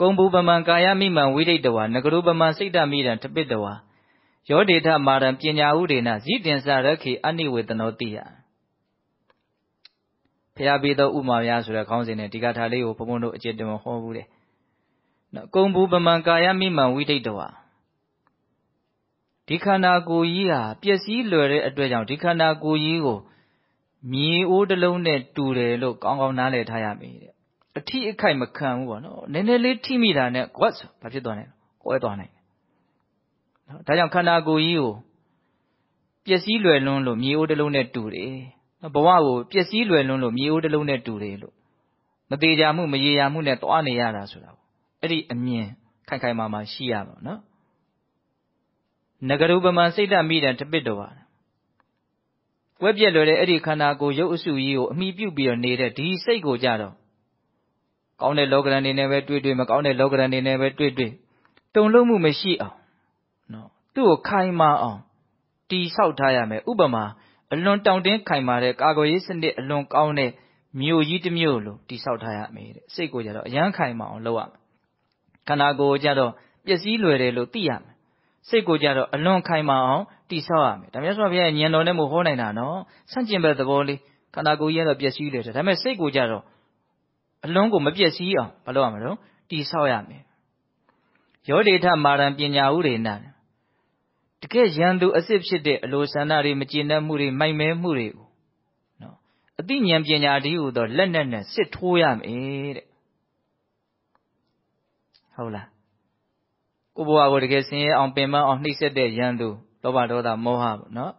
ကုံဘူပမံကာယမိမံဝိဒိတဝါငကရုပမံစိတ်တမိတံတပိတဝါယောဒေထမာရံပညာဥဒေနဇိတင်္စရခေအနိဝေတနောတိယ ဖျားပေးသောဥမာများဆိုတဲ့ခေါင်းစဉ်နဲ့ဒီကထာလေးကိုဘုံဘုံတို့အကျဉ်းတမဟောဘူးတဲ့နော်ကုံဘူပမံကာယမိမံဝိဒိတဝါဒီခန္ဓာကိုယ်ကြီးဟာပျက်စီးလွယ်တဲ့အတွက်ကြောင့်ဒီခန္ဓာကိုယ်ကြီးကိုမြေအိုးတစ်လုံးနဲ့တူတယ်လို့ကောင်းကောင်းနားလည်ထားရမယ်တဲ့အထီးအခိုက်မခံဘူးပေါ့နော်နည်းနည်းလေးထိမိတာနဲ့ကွတ်ဘာဖြစ်သွားလဲကွဲသွားနိုင်တယ်နော်ဒါကြောင့်ခန္ဓာကိုယ်ကြီးကိုပျက်စီးလွယ်လွန်းလို့မြေအိုးတစ်လုံးနဲ့တူတယ် ဘဝကိုပျက်စီးလွယ်လွန်းလို့မြေအိုးတစ်လုံးနဲ့တူတယ်လို့မသေးကြမှုမရေရာမှုနဲ့တွားနေရတာဆိုတာအဲ့ဒီအမြင်ခိုင်ခိုင်မာမာရှိရပါနော်နဂရုပမံစိတ်တမိတံတပိတ္တဝါကွဲပြက်လွယ်တဲ့အဲ့ဒီခန္ဓာကိုယ်ရုပ်အစုကြီးကိုအမိပြုတ်ပြီးတော့နေတဲ့ဒီစိတ်ကိုကြတော့ကောင်းတဲ့လောကရန်တွေနဲ့ပဲတွေ့တွေ့မကောင်းတဲ့လောကရန်တွေနဲ့ပဲတွေ့တွေ့တုံလုံးမှုမရှိအောင်နော်သူ့ကိုခိုင်မာအောင်တီဆောက်ထားရမယ်ဥပမာ အလွန်တောင့်တင်းခိုင်မာတဲ့ ကာကွယ်ရေးစနစ် အလွန်ကောင်းတဲ့ မြို့ကြီးတစ်မြို့လိုတီဆောက်ထားရမယ်တဲ့ စိတ်ကိုကြတော့ အရန်ခိုင်မာအောင် လုပ်ရမယ် ခန္ဓာကိုယ်ကြတော့ ပျက်စီးလွယ်တယ်လို့ သိရမယ် စိတ်ကိုကြတော့ အလွန်ခိုင်မာအောင်တိဆောက်ရမယ် ဒါ မြတ်စွာဘုရားရဲ့ ဉာဏ်တော်နဲ့ မို့ ဟောနိုင်တာနော် ဆန့်ကျင်ဘက်သဘောလေး ခန္ဓာကိုယ်ကြီးကတော့ ပျက်စီးတယ် ဒါပေမဲ့ စိတ်ကိုကြတော့ အလွန်ကို မပျက်စီးအောင်မလုပ်ရမလို့တိဆောက်ရမယ် ယောဒေထ မာရံ ပညာဥရေနံ တကယ်ရန်သူအစ်စ်ဖြစ်တဲ့အလိုဆန္ဒတွေမကျေနပ်မှုတွေမိုက်မဲမှုတွေကိုနော်အသိဉာဏ်ပညာတည်းဟူသောလက်နက်နဲ့စစ်ထိုးရမယ်တဲ့ဟုတ်လားကိုဘဝကိုတကယ်ဆင်းရဲအောင်ပင်ပန်းအောင်နှိမ့်ဆက်တဲ့ယန္တုလောဘဒေါသမောဟပေါ့နော်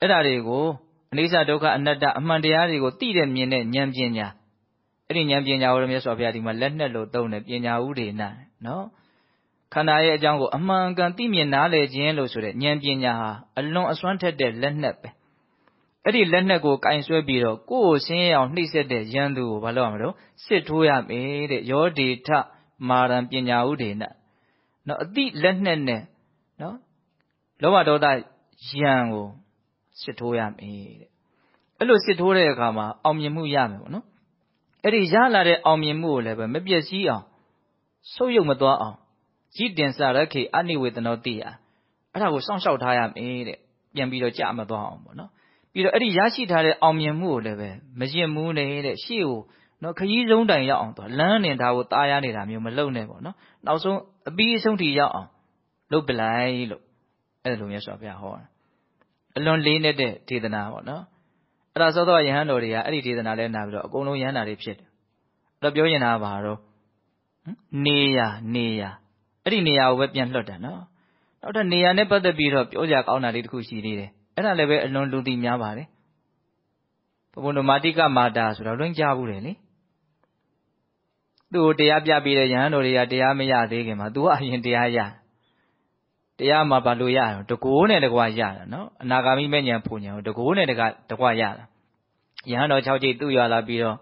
အဲ့ဒါတွေကိုအနိစ္စဒုက္ခအနတ္တအမှန်တရားတွေကိုသိတဲ့မြင်တဲ့ဉာဏ်ပညာအဲ့ဒီဉာဏ်ပညာကိုမြတ်စွာဘုရားဒီမှာလက်နဲ့လို့သုံးတယ်ပညာဥဒေနနော် ခန္ဓာရဲ့အကြောင်းကို အမှန်ကန်သိမြင်နားလည်ခြင်းလို့ဆိုတဲ့ဉာဏ်ပညာဟာအလွန်အစွမ်းထက်တဲ့လက်နက်ပဲအဲ့ဒီလက်နက်ကိုကင်ဆွဲပြီးတော့ကိုယ့်ကိုဆင်းရဲအောင်နှိမ့်ဆက်တဲ့ယန္တုကိုဘာလို့ရမလို့စစ်ထိုးရမယ်တဲ့ယောဒေထမာရံပညာဥဒေနနော်အတိလက်နက်နဲ့နော်လောဘဒေါသယံကိုစစ်ထိုးရမယ်တဲ့အဲ့လိုစစ်ထိုးတဲ့အခါမှာအောင်မြင်မှုရမယ်ပေါ့နော်အဲ့ဒီရလာတဲ့အောင်မြင်မှုကိုလည်းပဲမပျက်စီးအောင်ဆုပ်ယုပ်မသွားအောင် ဇိတင်စရခေအနိဝေတနောတိယအဲ့ဒါကိုစောင့်ရှောက်ထားရမယ်တဲ့ပြန်ပြီးတော့ကြာမသွားအောင်ပေါ့နော်ပြီးတော့အဲ့ဒီရရှိထားတဲ့အောင်မြင်မှုကိုလည်းပဲမရင်မှုနေတဲ့ရှေ့ကိုနော်ခရီးဆုံးတိုင်ရောက်အောင်တော့လမ်းနေတာကိုတားရနေတာမျိုးမလုပ်နဲ့ပေါ့နော်နောက်ဆုံးအပြီးအဆုံးထိရောက်အောင်လုပ်ပလိုက်လို့အဲ့လိုမျိုးဆိုပြဟောတာအလွန်လေးနေတဲ့ဒေသနာပေါ့နော်အဲ့ဒါသောသောယဟန်တော်တွေကအဲ့ဒီဒေသနာလဲနာပြီးတော့အကုန်လုံးယဟန်တာတွေဖြစ်တယ်အဲ့တော့ပြောရင်တာပါတော့နေရနေရ အဲ့ဒီနေရာကိုပဲပြန်လွှတ်တာနော်နောက်ထပ်နေရာနဲ့ပတ်သက်ပြီးတော့ပြောကြကောင်းတာလေးတစ်ခုရှိသေးတယ်အဲ့ဒါလည်းပဲအလွန်လူသိများပါတယ်ဘုံတို့မာတိကမာတာဆိုတော့လွင့်ကြဘူးတယ်လေသူ့ကိုတရားပြပေးတဲ့ယဟန်တော်တွေကတရားမရသေးခင်မှာသူကအရင်တရားရတရားမှာဘာလို့ရတော့တကိုးနဲ့တကွာရတာနော်အနာဂါမိမဲ့ညာဖုန်ညာကိုတကိုးနဲ့တကတကွာရတာယဟန်တော်၆ကြိမ်သူ့ရွာလာပြီးတော့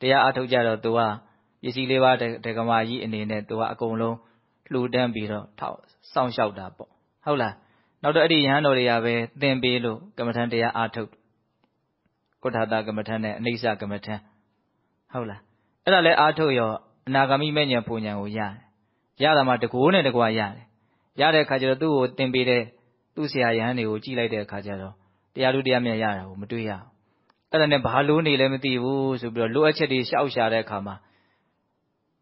တရားအထုတ်ကြတော့သူကပစ္စည်းလေးပါးတကမာကြီးအနေနဲ့သူကအကုန်လုံး လှူဒန်းပြီးတော့ထောက်စောင့်ရှောက်တာပေါ့ဟုတ်လားနောက်တော့အဲ့ဒီယဟန်တော်တွေကပဲသင်ပေးလို့ကမ္မထံတရားအားထုတ်ကုဋ္ဌာတကမ္မထံနဲ့အနိစ္စကမ္မထံဟုတ်လားအဲ့ဒါလဲအားထုတ်ရောအနာဂါမိမဲ့ညာပူညာကိုရတယ်ရတာမှတကိုးနဲ့တကွာရတယ်ရတဲ့အခါကျတော့သူ့ကိုသင်ပေးတဲ့သူ့ဆရာယဟန်တွေကိုကြည့်လိုက်တဲ့အခါကျတော့တရားလူတရားမြတ်ရတာကိုမတွေ့ရဘူးအဲ့ဒါနဲ့ဘာလို့နေလဲမသိဘူးဆိုပြီးတော့လိုအပ်ချက်တွေရှောက်ရှာတဲ့အခါမှာ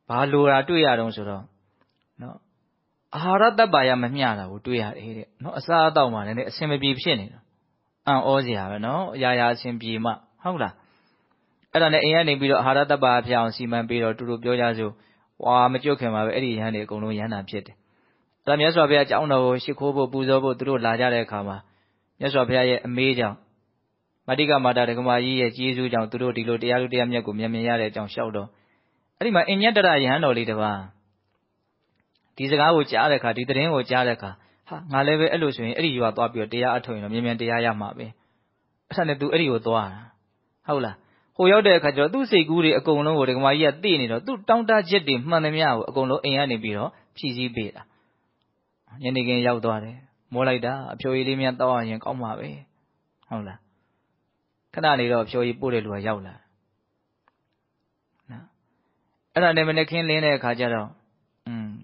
ဘာလိုတာတွေ့ရတော့ဆိုတော့ နော်အာဟာရတပ္ပါယမမျှတာကိုတွေ့ရတယ်တဲ့နော်အစားအသောက်မှလည်းအဆင်မပြေဖြစ်နေတာအံ့ဩစရာပဲနော်အရာရာအဆင်ပြေမှဟုတ်လားအဲ့ဒါနဲ့အိမ်ကနေပြီးတော့အာဟာရတပ္ပါဖျောင်စီမံပြီးတော့တူတူပြောကြစို့ဝါမကြွခင်မှာပဲအဲ့ဒီရဟန်းတွေအကုန်လုံးရဟန္တာဖြစ်တယ်အဲ့ဒါမြတ်စွာဘုရားကြောင်းတော်ကိုရှ िख ိုးဖို့ပူဇော်ဖို့သူတို့လာကြတဲ့အခါမှာမြတ်စွာဘုရားရဲ့အမေးကြောင့်မတိကမာတာဒကမာကြီးရဲ့ကျေးဇူးကြောင့်သူတို့ဒီလိုတရားလူတရားမြတ်ကိုမြင်မြင်ရတဲ့အကြောင်းရှောက်တော့အဲ့ဒီမှာအင်မြတ်တရယဟန်တော်လေးတစ်ပါး ဒီစကားကိုကြားတဲ့အခါဒီသတင်းကိုကြားတဲ့အခါဟာငါလည်းပဲအဲ့လိုဆိုရင်အဲ့ဒီရွာသွားပြီးတော့တရားအထုတ်ရင်တော့မြင်မြင်တရားရမှာပဲအဲ့ဒါနဲ့ तू အဲ့ဒီကိုသွားတာဟုတ်လားဟိုရောက်တဲ့အခါကျတော့သူ့စိတ်ကူးတွေအကုန်လုံးကိုဒကမာကြီးကသိနေတော့သူ့တောင်းတချက်တွေမှန်သမျှကိုအကုန်လုံးအိမ်ကနေပြီးတော့ဖြည့်ဆည်းပေးတာညနေခင်းရောက်သွားတယ်မောလိုက်တာအဖြိုရည်လေးများတောက်ရင်ကောင်းမှာပဲဟုတ်လားခဏနေတော့အဖြိုရည်ပို့တဲ့လူကရောက်လာနော်အဲ့ဒါနဲ့မနေ့ခင်းလင်းတဲ့အခါကျတော့อืม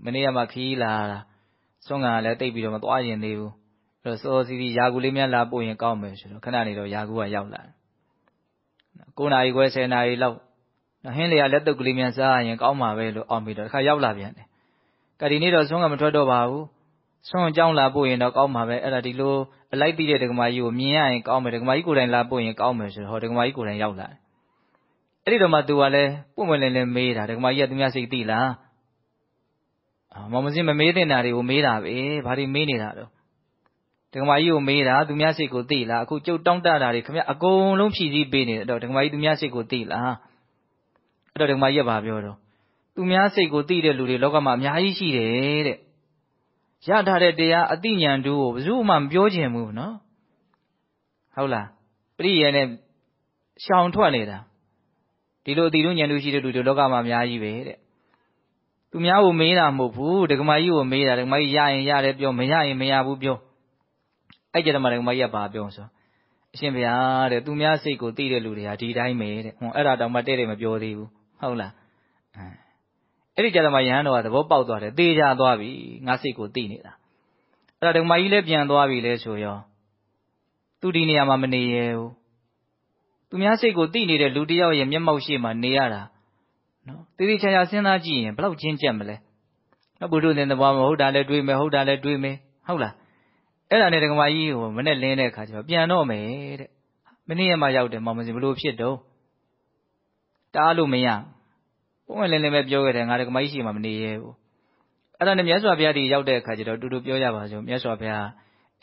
မနေ့ကမှခီးလာတာစွန့်ကလည်းတိတ်ပြီးတော့မသွားရင်သေးဘူးအဲ့တော့စောစီစီယာကူလေးများလာပို့ရင်ကောင်းမယ်ဆိုတော့ခဏနေတော့ယာကူကရောက်လာ9နာရီခွဲ10နာရီလောက်ဟင်းလေကလက်တုပ်ကလေးများစားရင်ကောင်းမှာပဲလို့အောင်းပြီးတော့တစ်ခါရောက်လာပြန်တယ်။ကဒီနေ့တော့ဆွမ်းကမထွက်တော့ပါဘူး။ဆွမ်းအကြောင်းလာပို့ရင်တော့ကောင်းမှာပဲအဲ့ဒါဒီလိုအလိုက်ပြီးတဲ့ဒကမာကြီးကိုမြင်ရရင်ကောင်းမယ်ဒကမာကြီးကိုယ်တိုင်လာပို့ရင်ကောင်းမယ်ဆိုတော့ဟောဒကမာကြီးကိုယ်တိုင်ရောက်လာတယ်။အဲ့ဒီတော့မှသူကလည်းပွင့်ပွင့်လင်းလင်းမေးတာဒကမာကြီးကသူများစိတ်သိလား။အာ မောင်မစင်းမမေးတဲ့နာတွေကိုမေးတာပဲ။ဘာတွေမေးနေတာတော့ဒကမာကြီးကိုမေးတာသူများစိတ်ကိုသိလားအခုကျုပ်တောင်းတတာတွေခင်ဗျအကုန်လုံးဖြည့်ဆည်းပေးနေတယ်တော့ဒကမာကြီးသူများစိတ်ကိုသိလားအဲ့တော့ဒကမာကြီးကဘာပြောတော့သူများစိတ်ကိုသိတဲ့လူတွေလောကမှာအများကြီးရှိတယ်တဲ့ရထားတဲ့တရားအတိညာဏ်တို့ကိုဘယ်သူမှမပြောချင်ဘူးနော်ဟုတ်လားပရိယေနဲ့ရှောင်ထွက်နေတာဒီလိုအတိတို့ဉာဏ်တို့ရှိတဲ့လူတွေလောကမှာအများကြီးပဲတဲ့ သူများကိုမေးတာမဟုတ်ဘူးဒကမာကြီးကိုမေးတာဒကမာကြီးရရင်ရတယ်ပြောမရရင်မရဘူးပြောအဲ့ကြတဲ့မှာဒကမာကြီးကဘာပြောဆိုအရှင်ဘုရားတဲ့သူများစိတ်ကိုသိတဲ့လူတွေဟာဒီတိုင်းပဲတဲ့ဟွန်းအဲ့ဒါတောင်မှတဲ့တယ်မပြောသေးဘူးဟုတ်လားအဲ့ဒီကြတဲ့မှာယဟန်တော်ကသဘောပေါက်သွားတယ်သေချာသွားပြီငါစိတ်ကိုသိနေတာအဲ့ဒါဒကမာကြီးလည်းပြန်သွားပြီလဲဆိုရောသူဒီနေရာမှာမနေရဘူးသူများစိတ်ကိုသိနေတဲ့လူတယောက်ရဲ့မျက်မှောက်ရှိမှနေရတာ နော်သေသေးချာချာစဉ်းစားကြည့်ရင်ဘလောက်ချင်းကြက်မလဲနော်ဘုဒ္ဓသင်္တဘာမဟုတ်တာလည်းတွေးမယ်ဟုတ်တာလည်းတွေးမယ်ဟုတ်လားအဲ့ဒါနဲ့ဒကမာကြီးဟိုမနဲ့လင်းတဲ့အခါကျတော့ပြန်တော့မယ်တဲ့မနေ့ကမှရောက်တယ်မောင်မစင်ဘလို့ဖြစ်တော့တားလို့မရပုံမှန်လင်းလင်းပဲပြောခဲ့တယ်ငါတကမကြီးရှိမှမနေရဲဘူးအဲ့ဒါနဲ့မြတ်စွာဘုရားဒီရောက်တဲ့အခါကျတော့တူတူပြောကြပါစို့မြတ်စွာဘုရား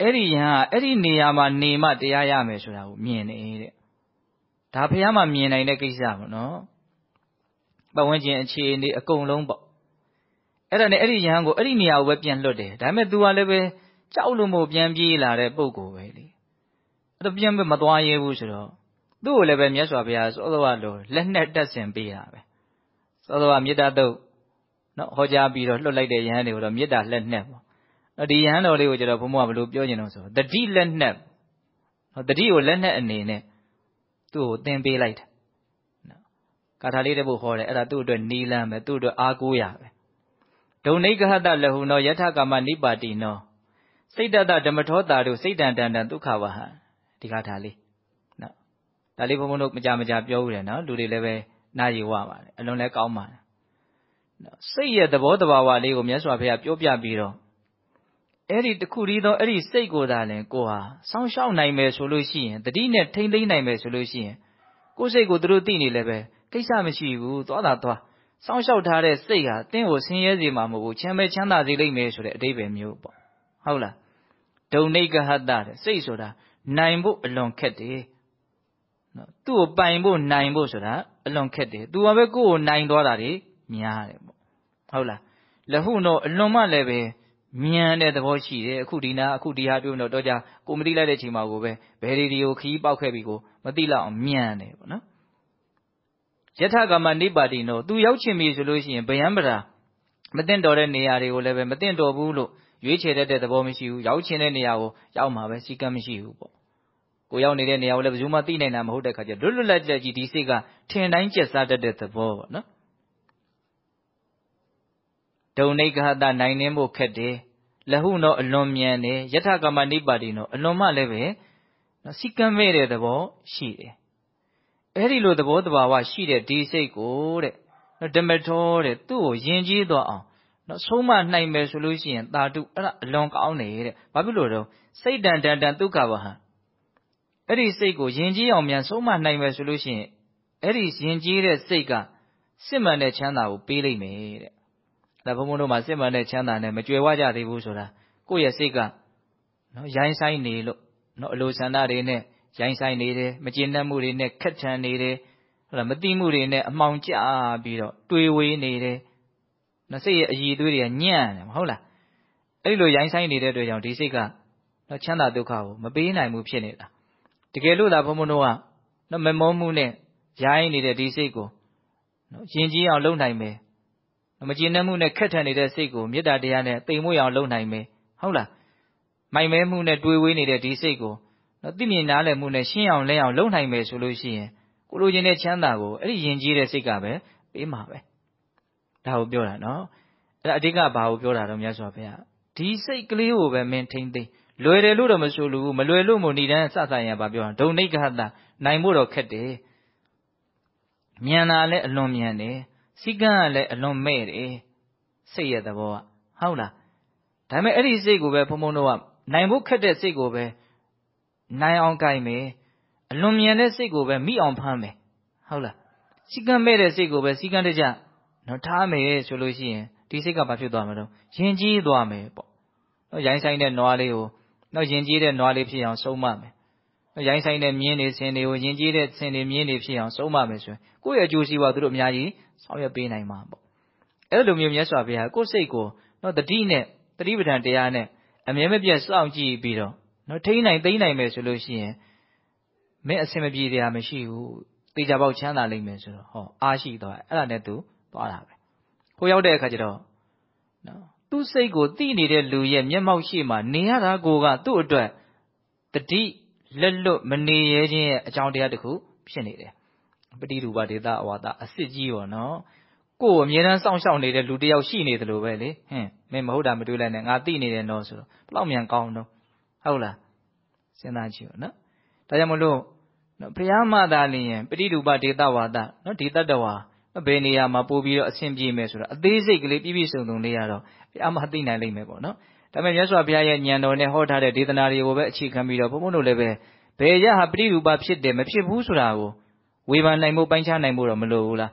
အဲ့ဒီယဟန်အဲ့ဒီနေရာမှာနေမှတရားရမယ်ဆိုတာကိုမြင်နေတဲ့ဒါဘုရားမှမြင်နိုင်တဲ့ကိစ္စပေါ့နော် ပတ်ဝန်းကျင်အခြေအနေအကုန်လုံးပေါ့အဲ့ဒါနဲ့အဲ့ဒီယဟန်ကိုအဲ့ဒီနေရာကိုပဲပြန်လွတ်တယ်ဒါပေမဲ့ तू ကလည်းပဲကြောက်လို့မို့ပြန်ပြေးလာတဲ့ပုံကိုပဲလေအဲ့တော့ပြန်မသွားရဲဘူးဆိုတော့သူ့ကိုလည်းပဲမြတ်စွာဘုရားစောစောကလိုလက်နဲ့တက်ဆင်ပေးတာပဲစောစောကမေတ္တာတုတ်နော်ဟောကြားပြီးတော့လွတ်လိုက်တဲ့ယဟန်တွေကိုတော့မေတ္တာလက်နဲ့ပေါ့နော်ဒီယဟန်တော်လေးကိုကျတော့ဘုံဘုံကဘယ်လိုပြောကျင်လို့ဆိုတတိလက်နဲ့နော်တတိကိုလက်နဲ့အနေနဲ့သူ့ကိုသင်ပေးလိုက်တယ်နော် ကာထာလေးတစ်ပုဒ်ဟောတယ်အဲ့ဒါသူ့အတွက်နီလန်းပဲသူ့အတွက်အားကိုးရပဲဒုံနိကဟတလဟုနောယထကာမနိပါတိနောစိတ်တတဓမ္မထောတာတို့စိတ်တန်တန်တန်ဒုက္ခဝဟဒီကာထာလေးနော်ဒါလေးဘုံဘုံတို့မကြမကြပြောဦးတယ်နော်လူတွေလည်းပဲနားယူဝပါတယ်အလွန်လည်းကောင်းပါတယ်နော်စိတ်ရဲ့သဘောတဘာဝလေးကိုမြတ်စွာဘုရားပြောပြပြီးတော့အဲ့ဒီတခုတည်းသောအဲ့ဒီစိတ်ကိုသာလင်ကိုဟာစောင့်ရှောက်နိုင်မယ်ဆိုလို့ရှိရင်တတိနဲ့ထိမ့်သိမ့်နိုင်မယ်ဆိုလို့ရှိရင်ကိုယ်စိတ်ကိုသူတို့သိနေလည်းပဲ ကိစ္စမရှိဘူး သွားတာသွား စောင့်ရှောက်ထားတဲ့စိတ်ဟာတင့်ကိုဆင်းရဲစေမှာမဟုတ်ဘူး ချမ်းပဲချမ်းသာစေလိမ့်မယ်ဆိုတဲ့အတိပ္ပယ်မျိုးပေါ့ဟုတ်လားဒုံနိကဟတတဲ့စိတ်ဆိုတာနိုင်ဖို့အလွန်ခက်တယ်နော်သူ့ကိုပိုင်ဖို့နိုင်ဖို့ဆိုတာအလွန်ခက်တယ်သူကပဲကိုယ့်ကိုနိုင်သွားတာတွေများတယ်ပေါ့ဟုတ်လားလဟုတော့အလွန်မှလည်းပဲမြန်တဲ့သဘောရှိတယ်အခုဒီနာအခုဒီဟာပြုံးတော့တော့ကြကိုမတိလိုက်တဲ့ချိန်မှာကိုပဲဘယ်ဒီဒီကိုခီးပေါက်ခဲ့ပြီကိုမတိလောက်အောင်မြန်တယ်ပေါ့နော် ယထကမနိပါတိနောသူရောက်ချင်ပြီဆိုလို့ရှိရင်ဗယံပရာမတင်တော်တဲ့နေရာတွေကိုလည်းပဲမတင်တော်ဘူးလို့ရွေးချယ်တတ်တဲ့သဘောမရှိဘူးရောက်ချင်တဲ့နေရာကိုရောက်မှာပဲစီကံမရှိဘူးပေါ့ကိုရောက်နေတဲ့နေရာကိုလည်းဘယ်သူမှသိနိုင်တာမဟုတ်တဲ့ခါကျလွတ်လွတ်လပ်လပ်ကြီးဒီစိတ်ကထင်တိုင်းကျက်စားတတ်တဲ့သဘောပေါ့နော်ဒုံနိဂဟတနိုင်နှင်းဖို့ခက်တယ်လဟုနောအလွန်မြန်တယ်ယထကမနိပါတိနောအလွန်မှလည်းပဲနော်စီကံမဲ့တဲ့သဘောရှိတယ် အဲ့ဒီလိုသဘောတဘာဝရှိတဲ့ဒီစိတ်ကိုတဲ့ဓမ္မထောတဲ့သူ့ကိုယဉ်ကျေးသွားအောင်နော်ဆုံးမနိုင်မယ်ဆိုလို့ရှိရင်တာတုအဲ့ဒါအလွန်ကောင်းတယ်တဲ့ဘာဖြစ်လို့တော့စိတ်တန်တန်တန်ဒုက္ခဝဟံအဲ့ဒီစိတ်ကိုယဉ်ကျေးအောင်မြန်ဆုံးမနိုင်မယ်ဆိုလို့ရှိရင်အဲ့ဒီယဉ်ကျေးတဲ့စိတ်ကစစ်မှန်တဲ့ချမ်းသာကိုပေးလိုက်မယ်တဲ့ဒါဘုံဘုံတို့မှာစစ်မှန်တဲ့ချမ်းသာနဲ့မကြွယ်ဝကြသေးဘူးဆိုတာကိုယ့်ရဲ့စိတ်ကနော်ရိုင်းဆိုင်နေလို့နော်အလိုဆန္ဒတွေနဲ့ ရိုင်းဆိုင်နေတယ်မကျေနပ်မှုတွေနဲ့ခက်ထန်နေတယ်ဟုတ်လားမတိမှုတွေနဲ့အမှောင်ကျပြီးတော့တွေးဝေးနေတယ်နော်စိတ်ရဲ့အည်သွေးတွေကညံ့တယ်မဟုတ်လားအဲ့လိုရိုင်းဆိုင်နေတဲ့အတွက်ကြောင့်ဒီစိတ်ကနော်ချမ်းသာဒုက္ခကိုမပေးနိုင်ဘူးဖြစ်နေတာတကယ်လို့သာဘုံဘုံတို့ကနော်မမောမှုနဲ့ရိုင်းနေတဲ့ဒီစိတ်ကိုနော်ယဉ်ကျေးအောင်လုပ်နိုင်မယ်မကျေနပ်မှုနဲ့ခက်ထန်နေတဲ့စိတ်ကိုမေတ္တာတရားနဲ့တိမ်မွေ့အောင်လုပ်နိုင်မယ်ဟုတ်လားမိုင်မဲမှုနဲ့တွေးဝေးနေတဲ့ဒီစိတ်ကို နော်သိမြင်နားလည်မှုနဲ့ရှင်းအောင်လဲအောင်လုပ်နိုင်မယ်ဆိုလို့ရှိရင်ကိုလိုချင်တဲ့ချမ်းသာကိုအဲ့ဒီယဉ်ကျေးတဲ့စိတ်ကပဲပေးမှာပဲဒါကိုပြောတာနော်အဲ့ဒါအဓိကဘာကိုပြောတာတော့မြတ်စွာဘုရားဒီစိတ်ကလေးကိုပဲမင်းထိမ့်သိလွယ်တယ်လို့တော့မဆိုလို့မလွယ်လို့မို့ဏိဒန်းစစရပါပြောတာဒုံနိဂဟတနိုင်ဖို့တော့ခက်တယ်မြန်တာလည်းအလွန်မြန်တယ်စီကံကလည်းအလွန်မဲ့တယ်စိတ်ရဲ့သဘောကဟုတ်လားဒါပေမဲ့အဲ့ဒီစိတ်ကိုပဲဘုံဘုံတို့ကနိုင်ဖို့ခက်တဲ့စိတ်ကိုပဲ နိုင်အောင်ကြိုင်မယ်အလွန်မြန်တဲ့စိတ်ကိုပဲမိအောင်ဖမ်းမယ်ဟုတ်လားစီကံမဲ့တဲ့စိတ်ကိုပဲစီကံတကြနော်ထားမယ်ဆိုလို့ရှိရင်ဒီစိတ်ကဘာဖြစ်သွားမလဲရင်ကြီးသွားမယ်ပေါ့နော်ရိုင်းဆိုင်တဲ့နွားလေးကိုနော်ရင်ကြီးတဲ့နွားလေးဖြစ်အောင်ဆုံးမမယ်နော်ရိုင်းဆိုင်တဲ့မြင်းတွေဆင်တွေကိုရင်ကြီးတဲ့ဆင်တွေမြင်းတွေဖြစ်အောင်ဆုံးမမယ်ဆိုရင်ကိုယ့်ရဲ့အကျိုးစီးပွားသူတို့အများကြီးဆောင်ရွက်ပေးနိုင်မှာပေါ့အဲ့လိုမျိုးမြတ်စွာဘုရားကိုယ်စိတ်ကိုနော်တတိနဲ့တတိပဋ္ဌာန်တရားနဲ့အမြဲမပြတ်စောင့်ကြည့်ပြီးတော့ နော်ထိန်းနိုင်သိမ့်နိုင်မယ်ဆိုလို့ရှိရင်မင်းအစင်မပြေတရားမရှိဘူးတေချာပေါက်ချမ်းသာလိမ့်မယ်ဆိုတော့ဟောအားရှိသွားအဲ့ဒါနဲ့သူသွားတာပဲကိုရောက်တဲ့အခါကျတော့နော်သူ့စိတ်ကိုသိနေတဲ့လူရဲ့မျက်မှောက်ရှိမှနေရတာကိုကသူ့အတွက်တတိလက်လွတ်မနေရခြင်းရဲ့အကြောင်းတရားတစ်ခုဖြစ်နေတယ်ပฏิရူပဒေတာအဝါဒအစစ်ကြီးပေါ့နော်ကိုယ်အမြဲတမ်းစောင့်ရှောက်နေတဲ့လူတယောက်ရှိနေတယ်လို့ပဲလေဟင်မင်းမဟုတ်တာမတွေးလိုက်နဲ့ငါသိနေတယ်နော်ဆိုတော့ဘလောက်မြန်ကောင်းတော့ဟုတ်လား စဉ်းစားကြည့်ပါနော်ဒါကြောင့်မလို့နော်ဘုရားမသာလျင်ပฏิရူပဒေတာဝါဒနော်ဒီတတ္တဝါဘယ်နေရာမှာပို့ပြီးတော့အဆင်ပြေမယ်ဆိုတာအသေးစိတ်ကလေးပြည့်ပြည့်စုံစုံလေးရတော့ဘုရားမသိနိုင်လိမ့်မယ်ပေါ့နော်ဒါပေမဲ့မြတ်စွာဘုရားရဲ့ဉာဏ်တော်နဲ့ဟောထားတဲ့ဒေသနာတွေကိုပဲအခြေခံပြီးတော့ဘုန်းဘုန်းတို့လည်းပဲဘယ်ရဟာပရိရူပဖြစ်တယ်မဖြစ်ဘူးဆိုတာကိုဝေဖန်နိုင်ဖို့ပိုင်းခြားနိုင်ဖို့တော့မလိုဘူးလား